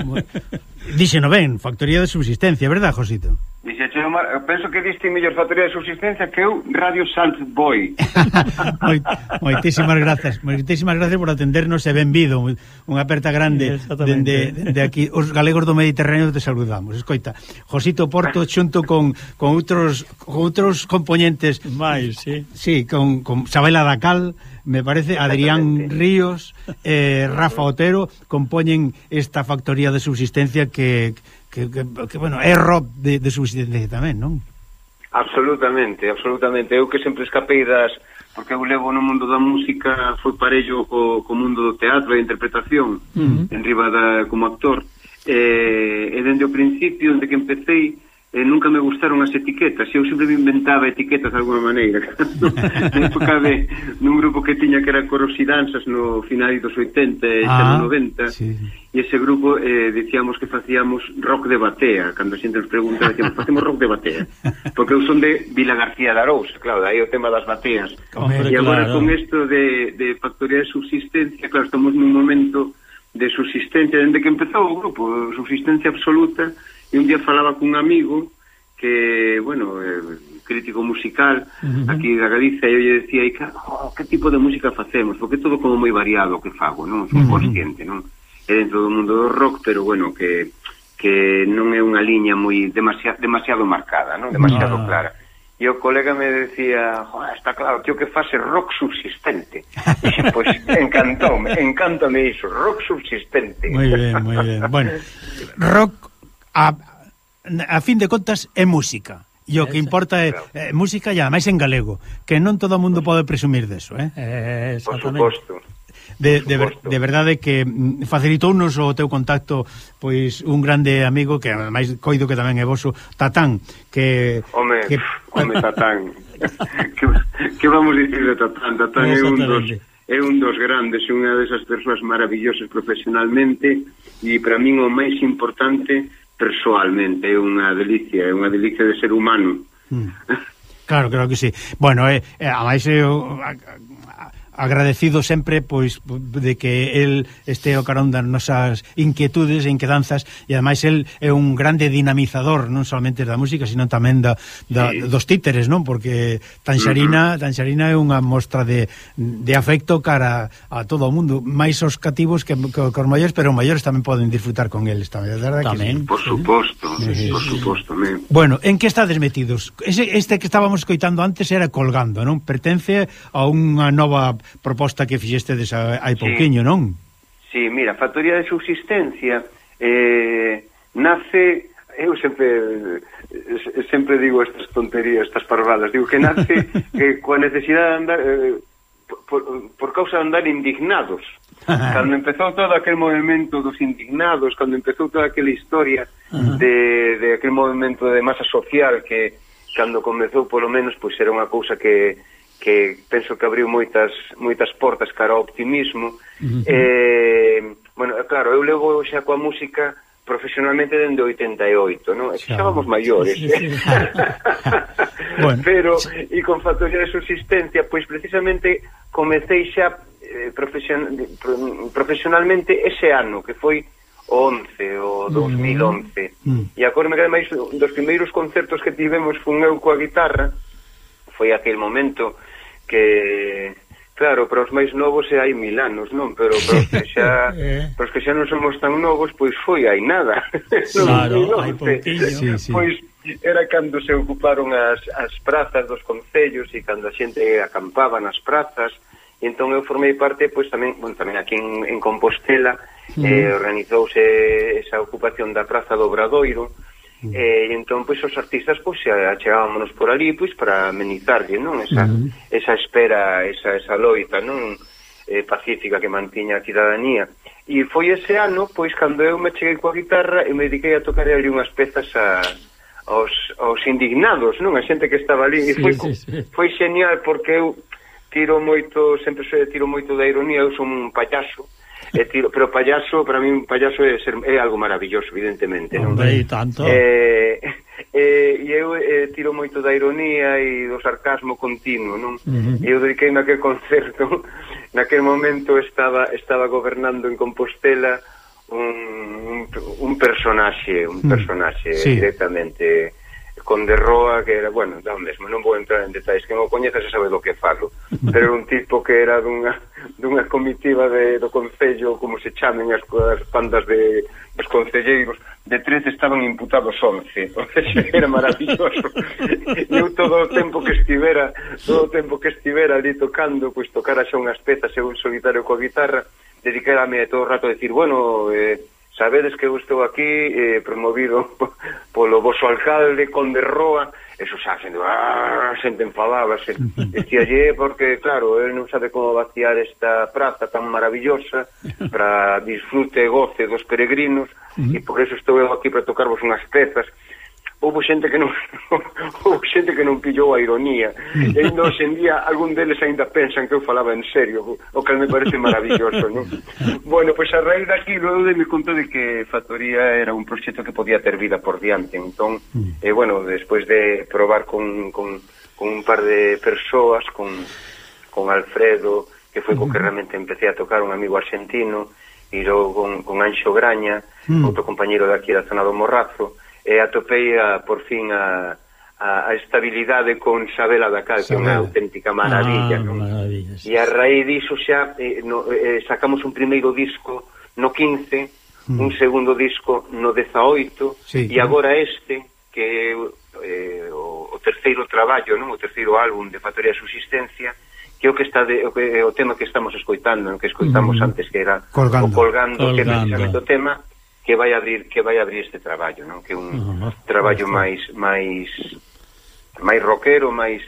Díxeno ben, Factoría de Subsistencia, verdad, Josito? Dixeche, Omar, penso que diste mellor factoría de subsistencia que eu Radio Salt Boy. (laughs) Moit, moitísimas grazas, moitísimas grazas por atendernos e benvido. Unha aperta grande dende de, aquí os galegos do Mediterráneo te saludamos. Escoita, Josito Porto xunto con con outros con outros componentes máis, sí. Sí, con con Sabela Dacal, me parece Adrián Ríos, eh, Rafa Otero compoñen esta factoría de subsistencia que que, que, que bueno, é rock de, de subsistencia tamén, non? Absolutamente, absolutamente. Eu que sempre escapei das porque eu levo no mundo da música foi parello co, co mundo do teatro e interpretación uh -huh. en riba da, como actor eh, e dende o principio, onde que empecéi eh, nunca me gustaron as etiquetas, eu sempre me inventaba etiquetas de alguma maneira. (laughs) na época de, nun grupo que tiña que era coros e danzas no final dos 80 e ah, 90, sí. e ese grupo eh, decíamos que facíamos rock de batea, cando a xente nos pregunta, decíamos, facemos rock de batea, porque eu son de Vila García de Arousa, claro, aí o tema das bateas. Hombre, e agora claro. con isto de, de factoría de subsistencia, claro, estamos nun momento de subsistencia, dende que empezou o grupo, subsistencia absoluta, E un día falaba cun amigo que, bueno, eh, crítico musical aquí da Galicia e eu lle decía, e, oh, que tipo de música facemos? Porque é todo como moi variado o que fago, non? Son uh consciente, non? É dentro do mundo do rock, pero bueno, que que non é unha liña moi demasiado, demasiado marcada, non? Demasiado ah. clara. E o colega me decía, joder, está claro, tío, que fase rock subsistente. E pois, encantoume, encantoume, encántame iso, rock subsistente. Moi ben, moi ben. Bueno, (laughs) rock a, a fin de contas é música. E o que importa é, é música e máis en galego, que non todo o mundo pode presumir deso, eh? eh Por suposto. De, de, ver, de verdade que mm, facilitounos o teu contacto pois un grande amigo que ademais coido que tamén é voso Tatán que Home, que... home Tatán. (laughs) Que, que vamos dicir de Tatán? Tatán é un dos é un dos grandes, é unha desas persoas maravillosas profesionalmente e para min o máis importante persoalmente, é unha delicia, é unha delicia de ser humano. Mm. Claro, claro que sí. Bueno, eh, eh, ademais, eh, agradecido sempre pois de que el este o carón das nosas inquietudes e inquedanzas e ademais el é un grande dinamizador non solamente da música, sino tamén da, da sí. dos títeres, non? Porque Tanxarina. Tanxarina é unha mostra de, de afecto cara a todo o mundo, máis os cativos que, que, que os maiores, pero os maiores tamén poden disfrutar con eles tamén, verdade tamén. Que sí? Por suposto, sí, sí, por suposto tamén. Bueno, en que estades metidos? Ese, este que estábamos coitando antes era Colgando, non? Pertence a unha nova proposta que fixestedes hai pouquiño, sí. non? Sí, mira, Factoría de Subsistencia eh, nace eu sempre eh, sempre digo estas tonterías, estas parvadas, digo que nace (laughs) eh, coa necesidade de andar eh, por, por causa de andar indignados. (laughs) cando empezou todo aquel movimento dos indignados, cando empezou toda aquela historia de, de aquel movimento de masa social que cando comezou polo menos pois era unha cousa que que penso que abriu moitas moitas portas cara ao optimismo. Uh -huh. eh, bueno, claro, eu levo xa coa música profesionalmente dende 88, non? vamos maiores. Sí, sí, sí. Eh. (laughs) (laughs) bueno. Pero e con factoría de subsistencia, pois precisamente comecei xa eh, profesion, profesionalmente ese ano, que foi o 11, o 2011. Mm. mm. E acordeme que ademais dos primeiros concertos que tivemos fun eu coa guitarra, foi aquel momento que Claro, para os máis novos é hai mil anos, non? Pero para os que xa, (laughs) eh. para os que xa non somos tan novos, pois foi hai nada. (laughs) Claro, non, hai pouquinho. Sí, sí. Pois era cando se ocuparon as, as prazas dos concellos e cando a xente acampaba nas prazas. Entón eu formei parte, pois tamén, bueno, tamén aquí en, en Compostela, eh, organizouse esa ocupación da Praza do Obradoiro, eh, E entón pois os artistas pois achegámonos por ali pois para amenizarlle, non, esa mm. esa espera, esa esa loita, non, eh, pacífica que mantiña a cidadanía. E foi ese ano pois cando eu me cheguei coa guitarra e me dediquei a tocar ali unhas pezas a aos, aos indignados, non, a xente que estaba ali sí, e foi sí, sí. foi genial porque eu tiro moito, sempre sou tiro moito da ironía, eu son un payaso e tiro, pero payaso, para mí un payaso é, ser, é algo maravilloso, evidentemente, non? Hombre, tanto. Eh, eh, e eu eh, tiro moito da ironía e do sarcasmo continuo, non? Uh -huh. E eu dediquei naquel concerto, (laughs) naquel momento estaba estaba gobernando en Compostela un, un, un personaxe, un hmm. personaxe sí. directamente Conde Roa, que era, bueno, da o mesmo, non vou entrar en detalles, que non o coñece se sabe do que falo, (laughs) pero era un tipo que era dunha, dunha comitiva de, do Concello, como se chamen as, as bandas de, dos concelleiros, de 13 estaban imputados 11, (laughs) o sea, era maravilloso. e (laughs) eu todo o tempo que estivera, todo o tempo que estivera ali tocando, pois tocara xa unhas pezas e un solitario coa guitarra, dedicarame todo o rato a decir, bueno, eh, sabedes que eu estou aquí eh, promovido (laughs) polo vosso alcalde, Conde Roa, eso xa xente, ah, xente enfadábase, (laughs) dicía lle porque, claro, el non sabe como vaciar esta praza tan maravillosa (laughs) para disfrute e goce dos peregrinos, uh -huh. e por eso estou eu aquí para tocarvos unhas pezas, houve xente que non (laughs) houve xente que non pillou a ironía e ainda hoxe en día algún deles aínda pensan que eu falaba en serio o que me parece maravilloso non? bueno, pois a raíz daqui logo de me conto de que Factoría era un proxecto que podía ter vida por diante entón, mm. eh, bueno, despois de probar con, con, con un par de persoas con, con Alfredo que foi co que mm. realmente empecé a tocar un amigo argentino e logo con, con Anxo Graña mm. outro compañero daqui da zona do Morrazo e atopei a, por fin a, a, a estabilidade con Sabela da Cal, que é unha auténtica maravilla, ah, non? maravilla sí. E a raíz disso xa eh, no, eh, sacamos un primeiro disco no 15, mm. un segundo disco no 18 sí, e agora este que é eh, o, o terceiro traballo, non? O terceiro álbum de Factoría Subsistencia que é o que está de, o, que, o tema que estamos escoitando, que escoitamos mm. antes que era colgando. o colgando, colgando. que é precisamente o tema que vai abrir que vai abrir este traballo, non? Que un ah, uh -huh. traballo máis máis máis roquero, máis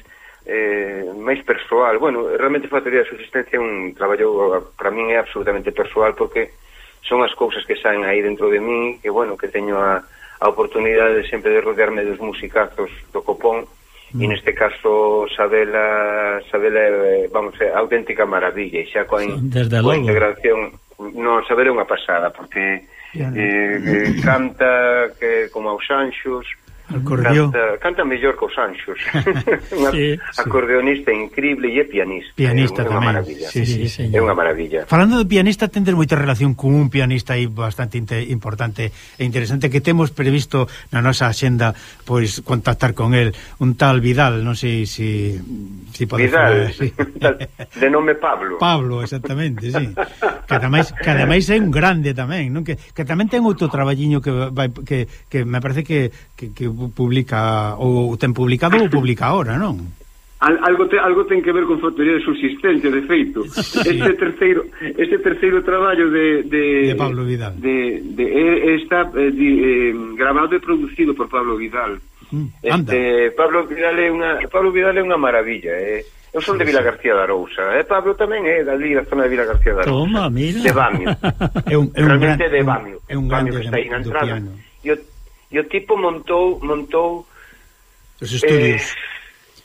eh, máis persoal. Bueno, realmente Factoría de Subsistencia é un traballo para min é absolutamente persoal porque son as cousas que saen aí dentro de min que, bueno, que teño a, a oportunidade de sempre de rodearme dos musicazos do copón e mm. neste caso Sabela, Sabela vamos, é auténtica maravilla e xa coa, in, Desde coa logo. integración non, Sabela é unha pasada porque eh, eh, canta que como aos anxos Acordeón. Canta, canta mellor que os anxos. (laughs) sí, acordeonista sí. increíble e pianista. Pianista é unha tamén. Maravilla. Sí, sí, sí, é unha maravilla. Falando de pianista, tendes moita relación con un pianista aí bastante importante e interesante que temos previsto na nosa axenda pois contactar con el, un tal Vidal, non sei se si, si pode Vidal, falar, sí. (laughs) tal, de nome Pablo. Pablo, exactamente, sí. que ademais, que ademais é un grande tamén, non? Que, que tamén ten outro traballiño que vai, que, que me parece que, que, que publica ou ten publicado ou publica ahora, non? Al, algo te, algo ten que ver con factoría de subsistencia, de feito. (laughs) Este terceiro este terceiro traballo de de, de Pablo Vidal. De, de, está eh, de, eh, grabado e producido por Pablo Vidal. Mm, anda. Este, Pablo Vidal é unha Pablo Vidal é unha maravilla, eh. Eu son de Vila García da Arousa, eh? Pablo tamén é eh, dali da zona de Vila García da Arousa. Toma, mira. De Bamio. (laughs) é un, é un Realmente gran, de Bamio. É un grande Bamio que está aí na entrada. E o E o tipo montou montou os estudios.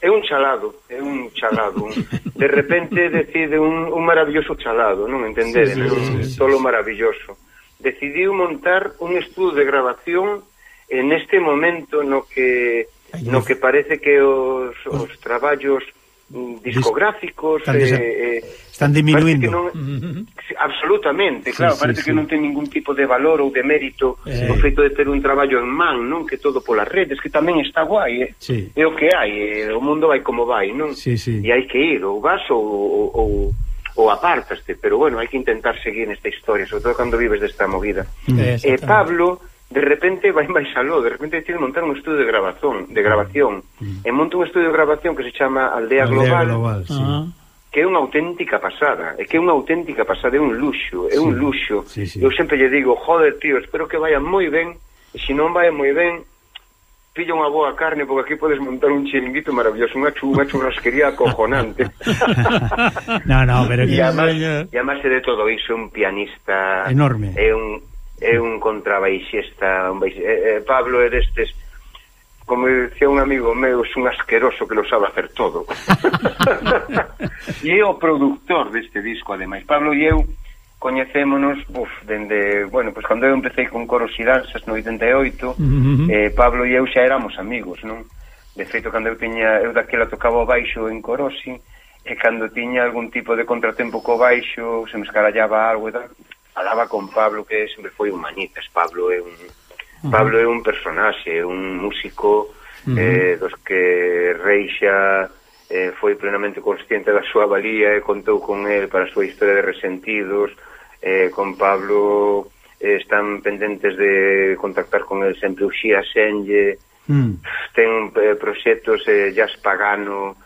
Eh, é un chalado, é un chalado. Un, (laughs) de repente decide un, un maravilloso chalado, non entendedes? Sí, sí, un sí, solo sí. maravilloso. Decidiu montar un estudo de grabación en este momento no que no que parece que os, os traballos Mm, discográficos están, desa... eh, eh están diminuindo non, mm-hmm. absolutamente, claro, sí, parece sí, que non ten ningún tipo de valor ou de mérito eh. o feito de ter un traballo en man, non? Que todo polas redes, que tamén está guai, eh? sí. é o que hai, eh? o mundo vai como vai, non? Sí, sí. E hai que ir, ou vas ou, ou, ou apartaste, pero bueno, hai que intentar seguir nesta historia, sobre todo cando vives desta movida. Mm. Eh, eh Pablo de repente vai máis aló, de repente deciden montar un estudio de grabazón, de grabación. Mm. E monta un estudio de grabación que se chama Aldea, Aldea Global, Global sí. que é unha auténtica pasada, é que é unha auténtica pasada, é un luxo, é sí. un luxo. Sí, sí. Eu sempre lle digo, joder, tío, espero que vaya moi ben, e se non vai moi ben, pilla unha boa carne porque aquí podes montar un chiringuito maravilloso, unha, chunga, churrasquería acojonante. (laughs) no, no, pero que... E además de todo iso, un pianista... Enorme. É un é un contrabaixista, un baix... eh, eh, Pablo é destes como dicía un amigo meu, é un asqueroso que lo sabe hacer todo. (laughs) e é o produtor deste disco, ademais. Pablo e eu coñecémonos, uf, dende, bueno, pois pues, cando eu empecé con coros e danzas no 88, uh -huh. eh, Pablo e eu xa éramos amigos, non? De feito, cando eu tiña, eu daquela tocaba o baixo en Corosi, e cando tiña algún tipo de contratempo co baixo, se me escarallaba algo e tal, falaba con Pablo que sempre foi un manitas, Pablo é un Pablo é un personaxe, un músico uh -huh. eh, dos que Reixa eh, foi plenamente consciente da súa valía e contou con el para a súa historia de resentidos. Eh, con Pablo eh, están pendentes de contactar con el sempre o Xia Senlle. Mm. ten eh, proxectos eh, jazz pagano.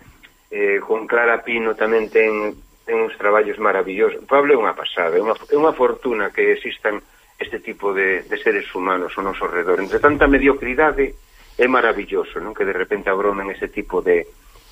Eh, con Clara Pino tamén ten ten uns traballos maravillosos. Pablo é unha pasada, é unha, é unha fortuna que existan este tipo de, de seres humanos ao noso redor. Entre tanta mediocridade é maravilloso, non? Que de repente abromen ese tipo de,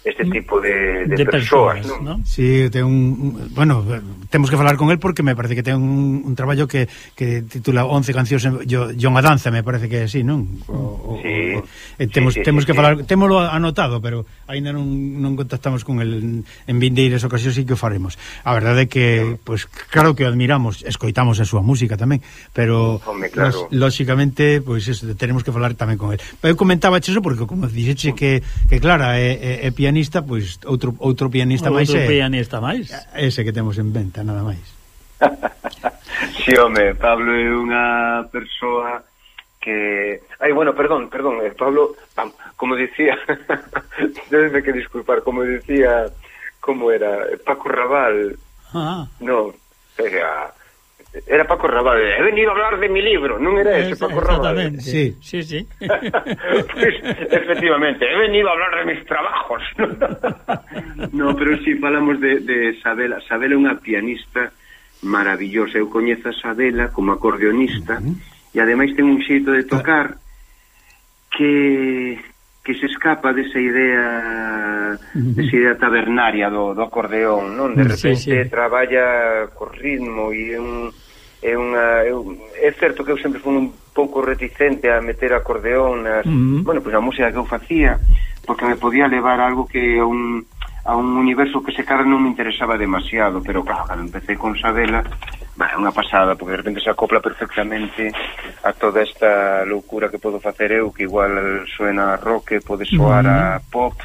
este tipo de, de, de persoas, persoas ¿no? Sí, ten un, bueno, temos que falar con el porque me parece que ten un, un traballo que, que titula 11 cancións yo, John unha me parece que sí, non? O, sí, o, o, eh, temos sí, sí, temos que sí, falar, témolo anotado, pero aínda non, non contactamos con el en vindeiras ocasións e que o faremos. A verdade é que sí. pues, claro que o admiramos, escoitamos a súa música tamén, pero Home, claro. lóxicamente, pois pues, eso, tenemos que falar tamén con el. Eu comentaba eso porque como dixeche que, que Clara é, é, é pianista pianista, pois outro outro pianista máis outro é, pianista máis. Ese que temos en venta, nada máis. si, (laughs) sí, home, Pablo é unha persoa que... Ai, bueno, perdón, perdón, eh, Pablo, pam, como dicía, (laughs) debes que disculpar, como dicía, como era, Paco Raval, ah. no, era era Paco Rabanne, he venido a hablar de mi libro, non era ese, Paco Rabanne? Sí, sí, sí. (laughs) (laughs) pues, efectivamente, he venido a hablar de mis trabajos. (laughs) no, pero si sí, falamos de, de Sabela, Sabela é unha pianista maravillosa, eu coñezo a Sabela como acordeonista, uh -huh. e ademais ten un xeito de tocar que que se escapa desa idea desa idea tabernaria do, do acordeón, non? De mm, repente sí, sí. traballa co ritmo e un é unha é, un, é certo que eu sempre fui un pouco reticente a meter acordeón nas, uh -huh. bueno, pois pues a música que eu facía porque me podía levar a algo que a un a un universo que se cara non me interesaba demasiado, pero claro, cando empecé con Sabela bah, é unha pasada, porque de repente se acopla perfectamente a toda esta loucura que podo facer eu, que igual suena a rock, pode soar uh -huh. a pop,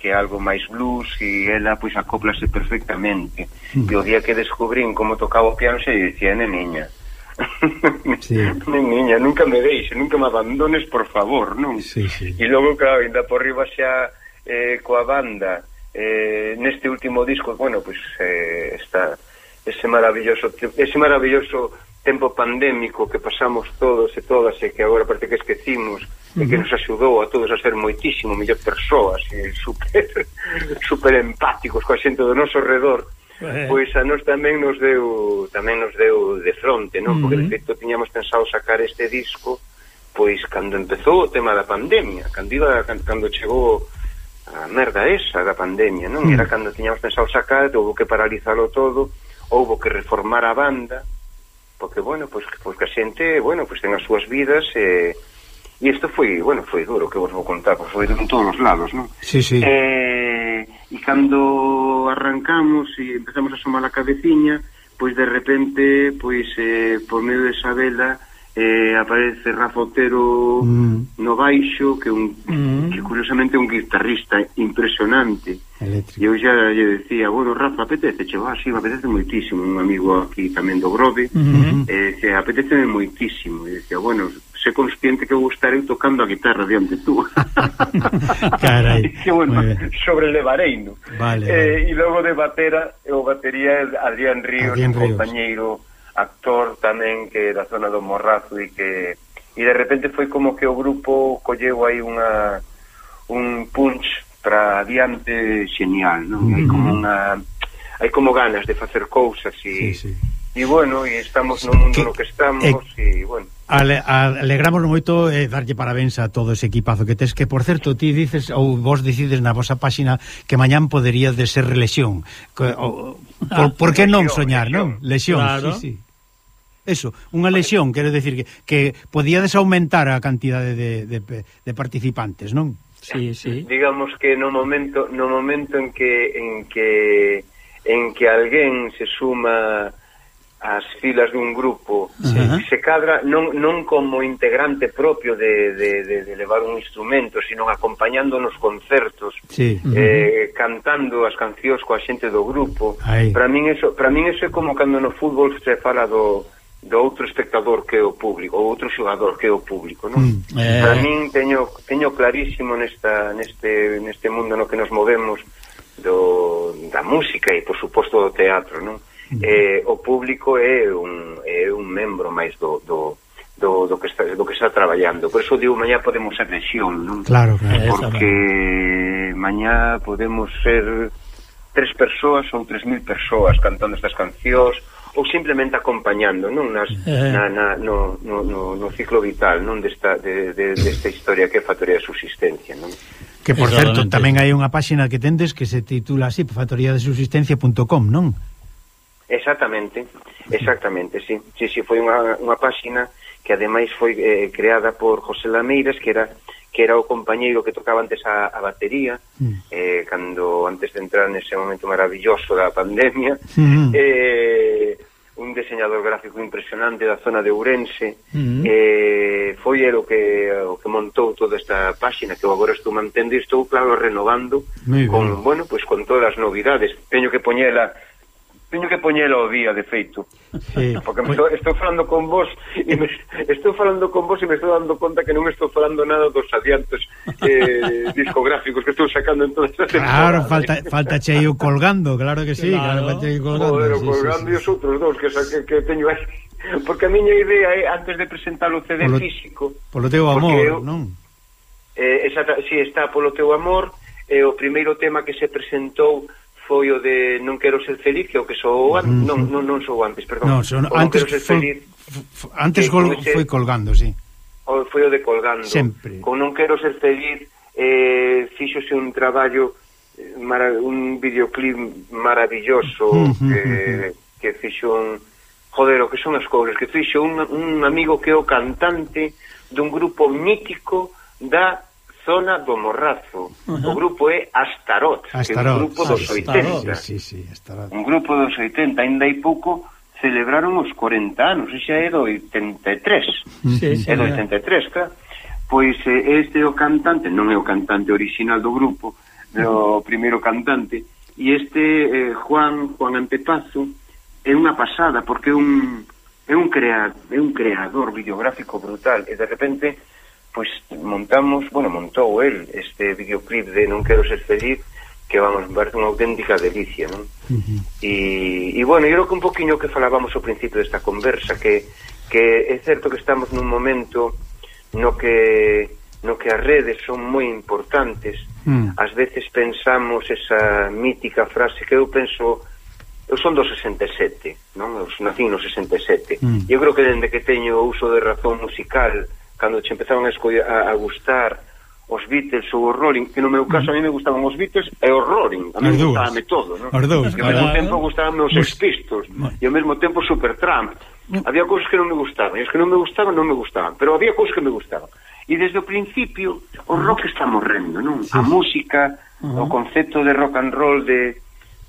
que é algo máis blues, e ela pois acoplase perfectamente. Uh -huh. E o día que descubrín como tocaba o piano, se dicía, neniña, (laughs) sí. neniña, nunca me deixe, nunca me abandones, por favor, non? Sí, sí. E logo, claro, ainda por riba xa eh, coa banda, eh, neste último disco, bueno, pois pues, eh, está ese maravilloso ese maravilloso tempo pandémico que pasamos todos e todas e que agora parece que esquecimos e que nos axudou a todos a ser moitísimo mellor persoas e super, (laughs) super empáticos coa xente do noso redor pois a nos tamén nos deu tamén nos deu de fronte non? Porque de feito tiñamos pensado sacar este disco pois cando empezou o tema da pandemia cando, iba, cando chegou a merda esa da pandemia non? Era cando tiñamos pensado sacar houve que paralizarlo todo houbo que reformar a banda porque bueno, pois, pois que a xente, bueno, pois ten as súas vidas e eh, e isto foi, bueno, foi duro que vos vou contar, pois foi duro en todos os lados, non? Sí, sí. Eh, e cando arrancamos e empezamos a somar a cabeciña, pois de repente, pois eh, por medio esa vela eh, aparece Rafa Otero mm. no baixo que un mm. que curiosamente é un guitarrista impresionante Eléctrico. e eu xa lle decía bueno Rafa apetece che ah, sí, me apetece moitísimo un amigo aquí tamén do Grove mm -hmm. eh, que apetece moitísimo e decía bueno sé consciente que eu tocando a guitarra diante tú (laughs) (laughs) carai (laughs) que bueno sobrelevarei no? vale, eh, vale. e logo de batera o batería Adrián Ríos Adrián Ríos. compañeiro actor tamén que da zona do Morrazo e que e de repente foi como que o grupo colleu aí unha un punch para adiante genial, non? Mm. Hai como unha hai como ganas de facer cousas e sí, sí. e bueno, e estamos no mundo que, no que estamos eh, e eh, bueno. Ale, alegramos moito e eh, darlle parabéns a todo ese equipazo que tes que por certo ti dices ou vos decides na vosa páxina que mañán podería de ser relexión. Que, o, ah, por, por que non soñar, non? Lesión, claro. sí, sí eso, unha lesión, quero decir que, que podíades aumentar a cantidade de, de, de participantes, non? Sí, sí. Digamos que no momento no momento en que en que en que alguén se suma as filas dun grupo sí. se cadra non, non como integrante propio de, de, de, de levar un instrumento sino acompañando nos concertos sí. uh -huh. eh, cantando as cancións coa xente do grupo para min eso para min eso é como cando no fútbol se fala do do outro espectador que é o público, ou outro xogador que é o público, non? Mm, eh... Para min teño teño clarísimo nesta neste neste mundo no que nos movemos do da música e por suposto do teatro, non? Mm. Eh, o público é un é un membro máis do do do, do que está do que está traballando. Por eso digo, mañá podemos ser lesión, non? Claro, claro, porque mañá podemos ser tres persoas ou tres mil persoas cantando estas cancións ou simplemente acompañando non nas eh. na, na, no, no, no, no ciclo vital non desta de, de, desta historia que é Factoría de Subsistencia non Que, por certo, tamén hai unha páxina que tendes que se titula así, factoriadesubsistencia.com, non? Exactamente, exactamente, sí. Sí, sí, foi unha, unha páxina que ademais foi eh, creada por José Lameiras, que era que era o compañeiro que tocaba antes a, a batería mm. eh, cando antes de entrar nese momento maravilloso da pandemia mm. eh, un diseñador gráfico impresionante da zona de Ourense mm. eh, foi el o que, o que montou toda esta páxina que eu agora estou mantendo e estou claro renovando con, bueno, pues, con todas as novidades teño que poñela teño que poñelo ao día, de feito. Sí. Porque me estou, estou falando con vos e me, (laughs) estou falando con vos e me estou dando conta que non estou falando nada dos adiantos eh, (laughs) discográficos que estou sacando en todas as Claro, falta falta cheio colgando, claro que sí, claro, claro cheio colgando. Joder, sí, colgando sí, sí. e os outros dous que, que, que teño aí. Porque a miña idea é antes de presentar o CD polo, físico. Polo teu amor, eu, non? Eh, exacta, si está polo teu amor, eh, o primeiro tema que se presentou foi o de non quero ser feliz, que o que sou mm, antes, mm. non, non, non sou antes, perdón. No, son, antes non quero ser feliz. Antes eh, ese, foi colgando, sí. O, foi o de colgando. Sempre. Con non quero ser feliz, eh, fíxose un traballo, eh, mara, un videoclip maravilloso, mm -hmm. eh, que fixo un... Joder, o que son as cousas, que fixo un, un amigo que é o cantante dun grupo mítico da zona do Morrazo. Uh -huh. O grupo é Astarot, Astarot que é un grupo dos Astarot, 80. Sí, sí, Astarot. Un grupo dos 80, ainda hai pouco celebraron os 40 anos, xa é do 83. Sí, sí, é do 83, claro. Pois eh, este é o cantante, non é o cantante original do grupo, o primeiro cantante, e este eh, Juan Juan Antepazo é unha pasada porque é un é un crea, é un creador videográfico brutal e de repente pois montamos, bueno, montou el este videoclip de Non quero ser feliz que vamos, ver unha auténtica delicia, non? Uh -huh. e, e bueno, eu creo que un poquinho que falábamos ao principio desta conversa, que, que é certo que estamos nun momento no que no que as redes son moi importantes mm. ás veces pensamos esa mítica frase que eu penso eu son do 67 non? eu nací no 67 mm. eu creo que dende que teño o uso de razón musical cando che empezaron a, escoller, a, a gustar os Beatles ou os Rolling, que no meu caso a mí me gustaban os Beatles e os Rolling, a mí me gustábame todo, non? Os. E ao mesmo tempo gustaban os Sex Pistols, e ao mesmo tempo Supertramp. Había cousas que non me gustaban, e os que non me gustaban non me gustaban, pero había cousas que me gustaban. E desde o principio o rock está morrendo, non? Sí. A música, uh -huh. o concepto de rock and roll de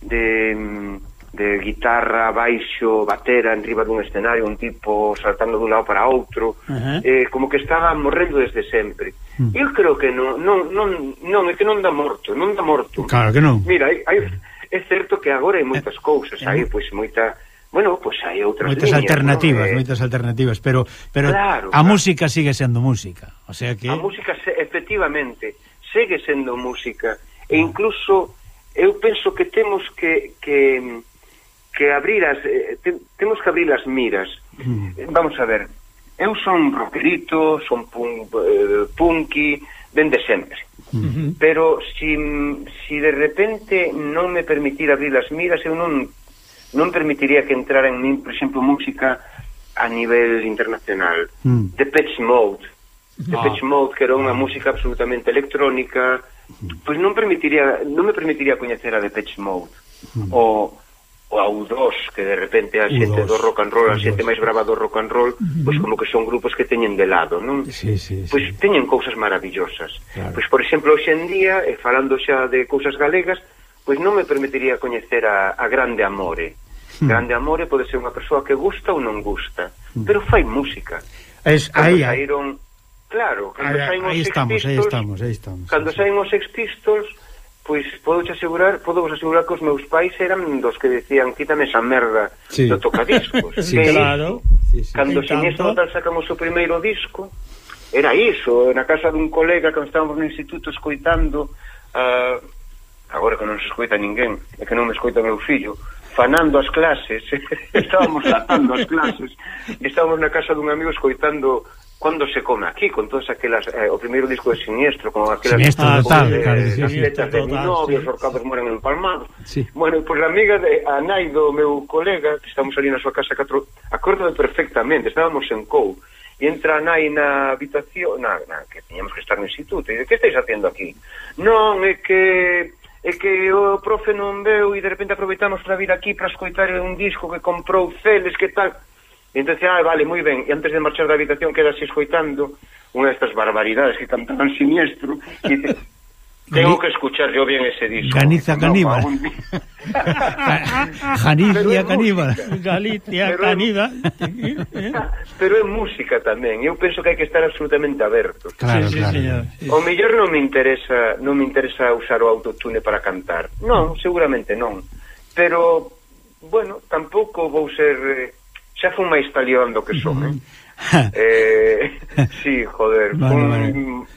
de mm, de guitarra, baixo, batera enriba dun escenario, un tipo saltando dun lado para outro, uh -huh. eh, como que estaba morrendo desde sempre. Uh -huh. Eu creo que non, non, non, non, é que non dá morto, non dá morto. Claro que non. Mira, hai, hai, é certo que agora hai moitas eh, cousas, hai eh, pois moita Bueno, pois hai outras moitas líneas, alternativas, ¿no? moitas alternativas, pero pero claro, a claro. música sigue sendo música, o sea que A música se, efectivamente segue sendo música e incluso eu penso que temos que que que abrir as eh, te, temos que abrir as miras. Mm. Vamos a ver. Eu son rockerito, son pun, eh, punky dende sempre. Mm -hmm. Pero si, si de repente non me permitir abrir as miras, eu non non permitiría que entrara en min, por exemplo, música a nivel internacional. Mm. The Pitch Mode, Depeche ah. Pitch Mode, que era unha música absolutamente electrónica, pois non permitiría non me permitiría coñecer a The Pitch Mode mm. o o U2, que de repente a xente do rock and roll, a xente máis brava do rock and roll, uh -huh. pois como que son grupos que teñen de lado, non? Sí, sí, pois sí. teñen cousas maravillosas. Claro. Pois, por exemplo, hoxe en día, e falando xa de cousas galegas, pois non me permitiría coñecer a, a Grande Amore. Hmm. Grande Amore pode ser unha persoa que gusta ou non gusta, hmm. pero fai música. Es, aí, saíron, claro, cando aí, saíron os aí estamos, aí estamos, aí estamos. Cando saín os Sex Pistols, pois podo che asegurar, podo vos asegurar que os meus pais eran dos que decían quítame esa merda sí. do tocadiscos. (laughs) sí, que, claro. Sí, sí. Cando sin iso tal sacamos o primeiro disco, era iso, na casa dun colega que estábamos no instituto escoitando uh, agora que non se escoita ninguén, é que non me escoita meu fillo, fanando as clases, (laughs) estábamos latando as clases, estábamos na casa dun amigo escoitando Cuando se come aquí, con todas aquelas eh, o primeiro disco de Siniestro, con aquelas siniestro, ah, tal, de, claro, eh, sí, sí, letras de mi novio, sí. os horcados moran empalmados. Sí. Bueno, pois pues, a amiga de a nai do meu colega, que estamos ali na súa casa 4, acórdame perfectamente, estábamos en Cou, e entra a nai na habitación, na, na que teníamos que estar no instituto, e de que estáis haciendo aquí? Non, é que é que o profe non veu e de repente aproveitamos para vir aquí para escoitar un disco que comprou Celes, que tal... E entón, ah, vale, moi ben. E antes de marchar da habitación quedas escoitando unha destas barbaridades que cantaban siniestro. E dice, Tengo que escuchar yo bien ese disco. Ganiza caníbal. No, Janicia (laughs) caníbal. Galicia caníbal. (laughs) Pero é música tamén. Eu penso que hai que estar absolutamente abertos. Claro, sí, claro. Sí, señor. O mellor non me interesa, non me interesa usar o autotune para cantar. Non, seguramente non. Pero bueno, tampouco vou ser eh, xa fun máis talión do que son, eh? (laughs) eh, sí, joder, vale, fun, vale.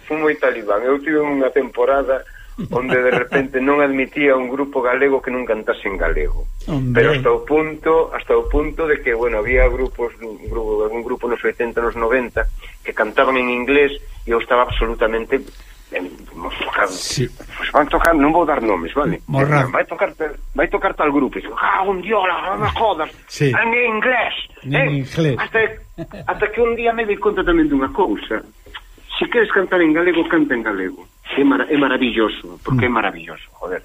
fun moi talibán. Eu tive unha temporada onde de repente non admitía un grupo galego que non cantase en galego. Hombre. Pero hasta o punto, hasta o punto de que, bueno, había grupos, un grupo, algún grupo nos 80, nos 90 que cantaban en inglés e eu estaba absolutamente tocar, sí. pues van tocar, non vou dar nomes, vale? Morra. Vai tocar vai tocar tal grupo, e ah, un diola, non me jodas, sí. en inglés, en eh? inglés. Hasta, hasta que un día me dei conta tamén dunha cousa. Se si queres cantar en galego, canta en galego. É, mar é maravilloso, porque mm. é maravilloso, joder.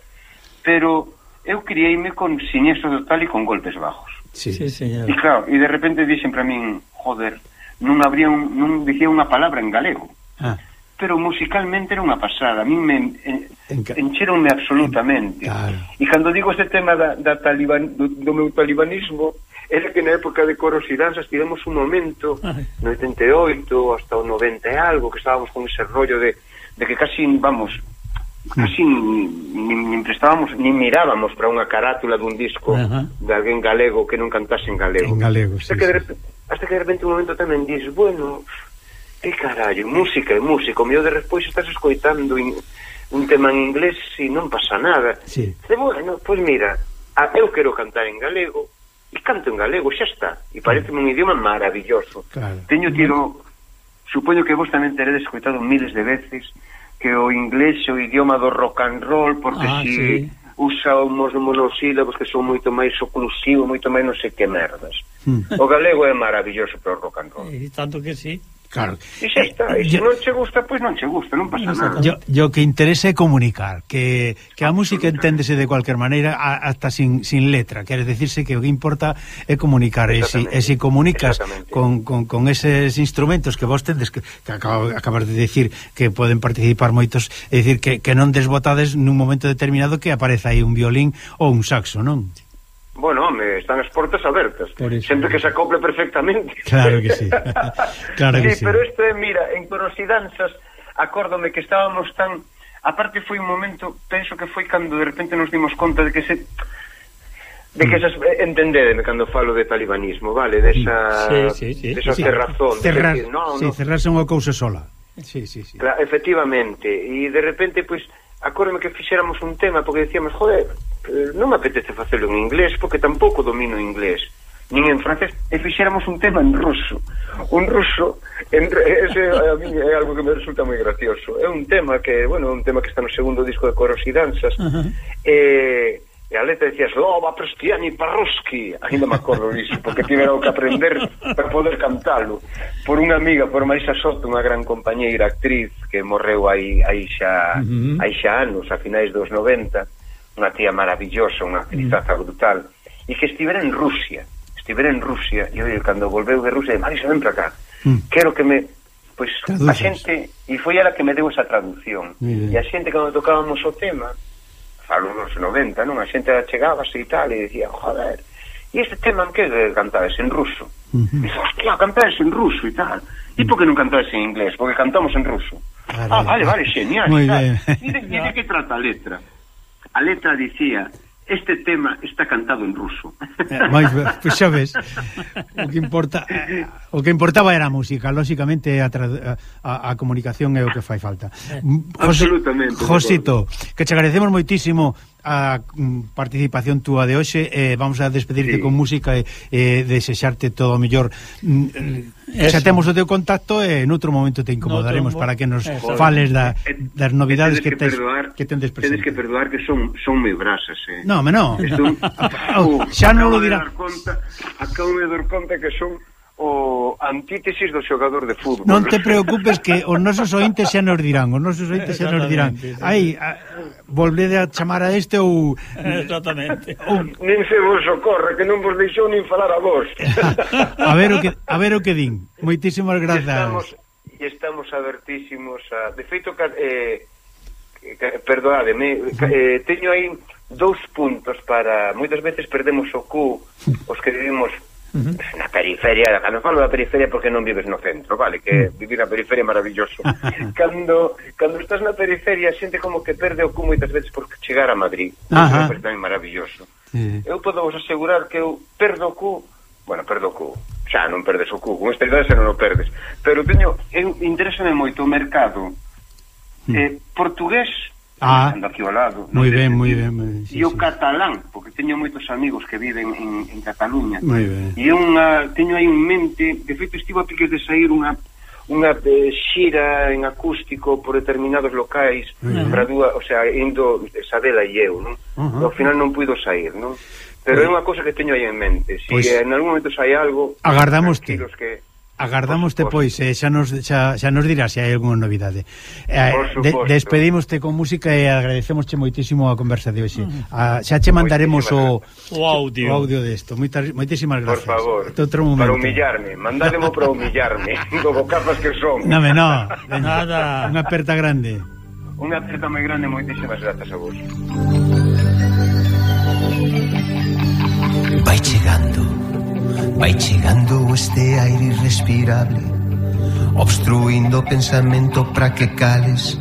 Pero eu criei-me con siniestro total e con golpes bajos. Sí, sí, señor. E claro, e de repente dixen para min, joder, non habría un, non dicía unha palabra en galego. Ah pero musicalmente era unha pasada, a mí me en, Enca... encheronme absolutamente. Claro. E cando digo este tema da, da taliban, do, do meu talibanismo, era que na época de coros e danzas tivemos un momento, Ay. no 88 hasta o 90 e algo, que estábamos con ese rollo de, de que casi, vamos, casi ni, ni, ni prestábamos, ni mirábamos para unha carátula dun disco uh -huh. de alguén galego que non cantase en galego. En galego, hasta sí, que sí. De, hasta que de repente un momento tamén dis, bueno, que carallo, música e música, o mellor de respois estás escoitando in, un tema en inglés e non pasa nada. Sí. E bueno, pois mira, a, eu quero cantar en galego, e canto en galego, xa está. E parece un idioma maravilloso. Claro. Teño tiro, supoño que vos tamén teredes escoitado miles de veces, que o inglés é o idioma do rock and roll, porque ah, si... Sí usa uns monosílabos que son moito máis oclusivos, moito máis non sei que merdas. Hmm. O galego é maravilloso para o rock and roll. E tanto que sí. Claro. E xa está, e se yo, non che gusta, pois pues non che gusta, non pasa nada. Yo, yo que interese é comunicar, que, que a música enténdese de cualquier maneira, a, hasta sin, sin letra, quer decirse que o que importa é comunicar, e si, e si comunicas con, con, con eses instrumentos que vos tendes, que, que acabo, acabas de decir que poden participar moitos, é dicir, que, que non desbotades nun momento determinado que apareza aí un violín ou un saxo, non? Sí. Bueno, home, están as portas abertas Sempre que se acople perfectamente Claro que sí (laughs) claro que sí, sí. Pero isto é, mira, en Corosidanzas Acórdome que estábamos tan Aparte foi un momento, penso que foi Cando de repente nos dimos conta de que se De que esas, eh, entendedeme cando falo de talibanismo, vale? Desa, de sí, sí, sí. desa sí, cerrazón cerrar, de decir, no, sí, no. cerrarse unha cousa sola sí, sí, sí. Claro, efectivamente, e de repente, pois pues, acórdame que fixéramos un tema porque decíamos, joder, eh, non me apetece facelo en inglés porque tampouco domino inglés nin en francés e fixéramos un tema en ruso. Un ruso en, (laughs) ese a mí é algo que me resulta moi gracioso. É un tema que, bueno, un tema que está no segundo disco de Coros e Danzas. Uh -huh. eh, E a letra decía Slova, Prestiani, Parroski Ainda me acordo disso, porque tiveron que aprender Para poder cantalo. Por unha amiga, por Marisa Soto Unha gran compañeira actriz que morreu aí, aí, xa, aí xa anos A finais dos 90 Unha tía maravillosa, unha actrizaza brutal E que estivera en Rusia Estivera en Rusia E oi, cando volveu de Rusia Marisa, ven para cá uh. Quero que me Pois pues, a xente E foi ela que me deu esa traducción E a xente cando tocábamos o tema falo nos 90, non? A xente chegábase e tal e dicía, joder, e este tema en que cantades en ruso? Uh -huh. Dice, hostia, cantades en ruso e tal. E por que non cantades en inglés? Porque cantamos en ruso. Vale, ah, vale, vale, genial. Moi ben. E de, de que trata a letra? A letra dicía este tema está cantado en ruso. Eh, máis, pois xa ves, o que importa o que importaba era a música, lóxicamente a, a, a comunicación é o que fai falta. Eh, José, Absolutamente. Josito, que che agradecemos moitísimo a mm, participación túa de hoxe eh, vamos a despedirte sí. con música e eh, desexarte todo o mellor mm, eh, Eso. xa temos o teu contacto e eh, outro momento te incomodaremos no, para que nos Eso. fales da, eh, eh, das novidades que, que, tes, perdoar, que tendes presente tedes que perdoar que son, son me brasas eh. no, me no Estou, (laughs) oh, xa non lo dirá acabo de dar conta que son o antítesis do xogador de fútbol. Non te preocupes que os nosos ointes xa nos dirán, os nosos ointes xa nos dirán. Ai, volvede a chamar a este ou Exactamente. (laughs) Ou... Nin se vos socorre que non vos deixou nin falar a vos. (laughs) a ver o que a ver o que din. Moitísimas grazas. Estamos e estamos abertísimos a de feito eh perdoademe, eh, teño aí dous puntos para moitas veces perdemos o cu os que vivimos Uh -huh. Na periferia, cando falo da periferia porque non vives no centro, vale? Que mm. vivir na periferia é maravilloso. (laughs) cando, cando estás na periferia, xente como que perde o cu moitas veces por chegar a Madrid. Ajá. É maravilloso. Sí. Eu podo vos asegurar que eu perdo o cu, bueno, perdo o cu, xa non perdes o cu, con esta idade xa non o perdes, pero teño, eu interésame moito o mercado mm. eh, portugués ah, ando aquí ao lado. Moi ben, moi ben. ben sí, e o sí. catalán, porque teño moitos amigos que viven en, en Cataluña. Moi ben. E unha, teño aí en mente, de feito estivo a piques de sair unha unha eh, xira en acústico por determinados locais uh -huh. para dúa, o sea, indo Sadela e eu, non? Uh -huh. Ao final non puido sair, non? Pero é unha cosa que teño aí en mente. Se si pues, en algún momento sai algo, agardamos que, que Agardámoste pois, eh, xa nos xa, xa nos dirás se hai algunha novidade. Eh, de, despedimoste con música e agradecemosche moitísimo a conversa de hoxe. Mm. Ah, xa che mandaremos o, o audio. O audio desto. Moitas moitísimas gracias. Por favor. Outro momento. Para humillarme, mandádemo para humillarme, (laughs) como capas que son. Dame, no, (laughs) nada. Unha aperta grande. Unha aperta moi grande, moitísimas grazas a vos. Vai chegando Vai chegando este aire irrespirable Obstruindo o pensamento para que cales.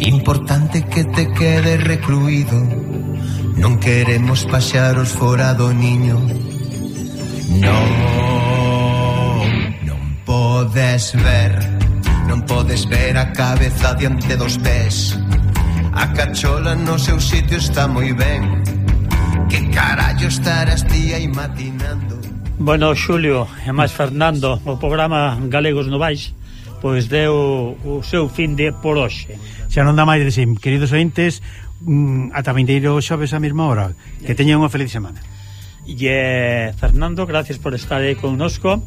Importante que te quede recluído Non queremos paxaros fora do niño. Non, non podes ver Non podes ver a cabeza diante dos pés. A cachola no seu sitio está moi ben. Que carallo estarás día e matinando? Bueno, Xulio e máis Fernando, o programa Galegos Novais pois deu o seu fin de por hoxe. Xa non dá máis de sim, queridos ointes, mm, ata vindeiro xoves a mesma hora. Que teñan unha feliz semana. E eh, Fernando, gracias por estar aí connosco.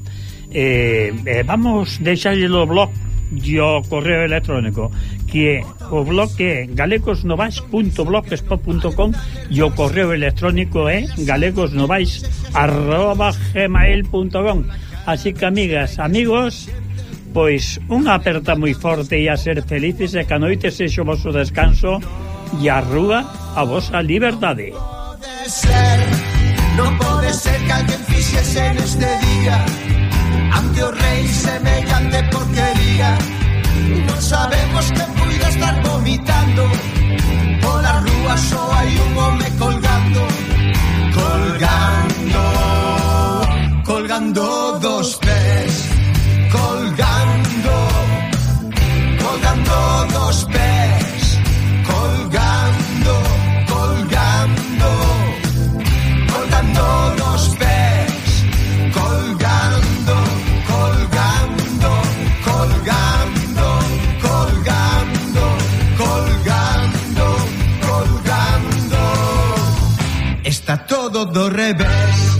Eh, eh, vamos deixarlle o blog e o correo electrónico que é o bloque galegosnovais.blogspot.com e o correo electrónico é galegosnovais arroba gmail.com así que amigas, amigos pois unha aperta moi forte e a ser felices e que a noite sexo o vosso descanso e a rúa a vosa liberdade. non pode ser, non pode ser que alguén fixese neste día ante o rei semellante porquería non sabemos que puida estar vomitando. Pola rúa só hai un home colgando colgando colgando dos pés colgando colgando dos pés dovrebbe essere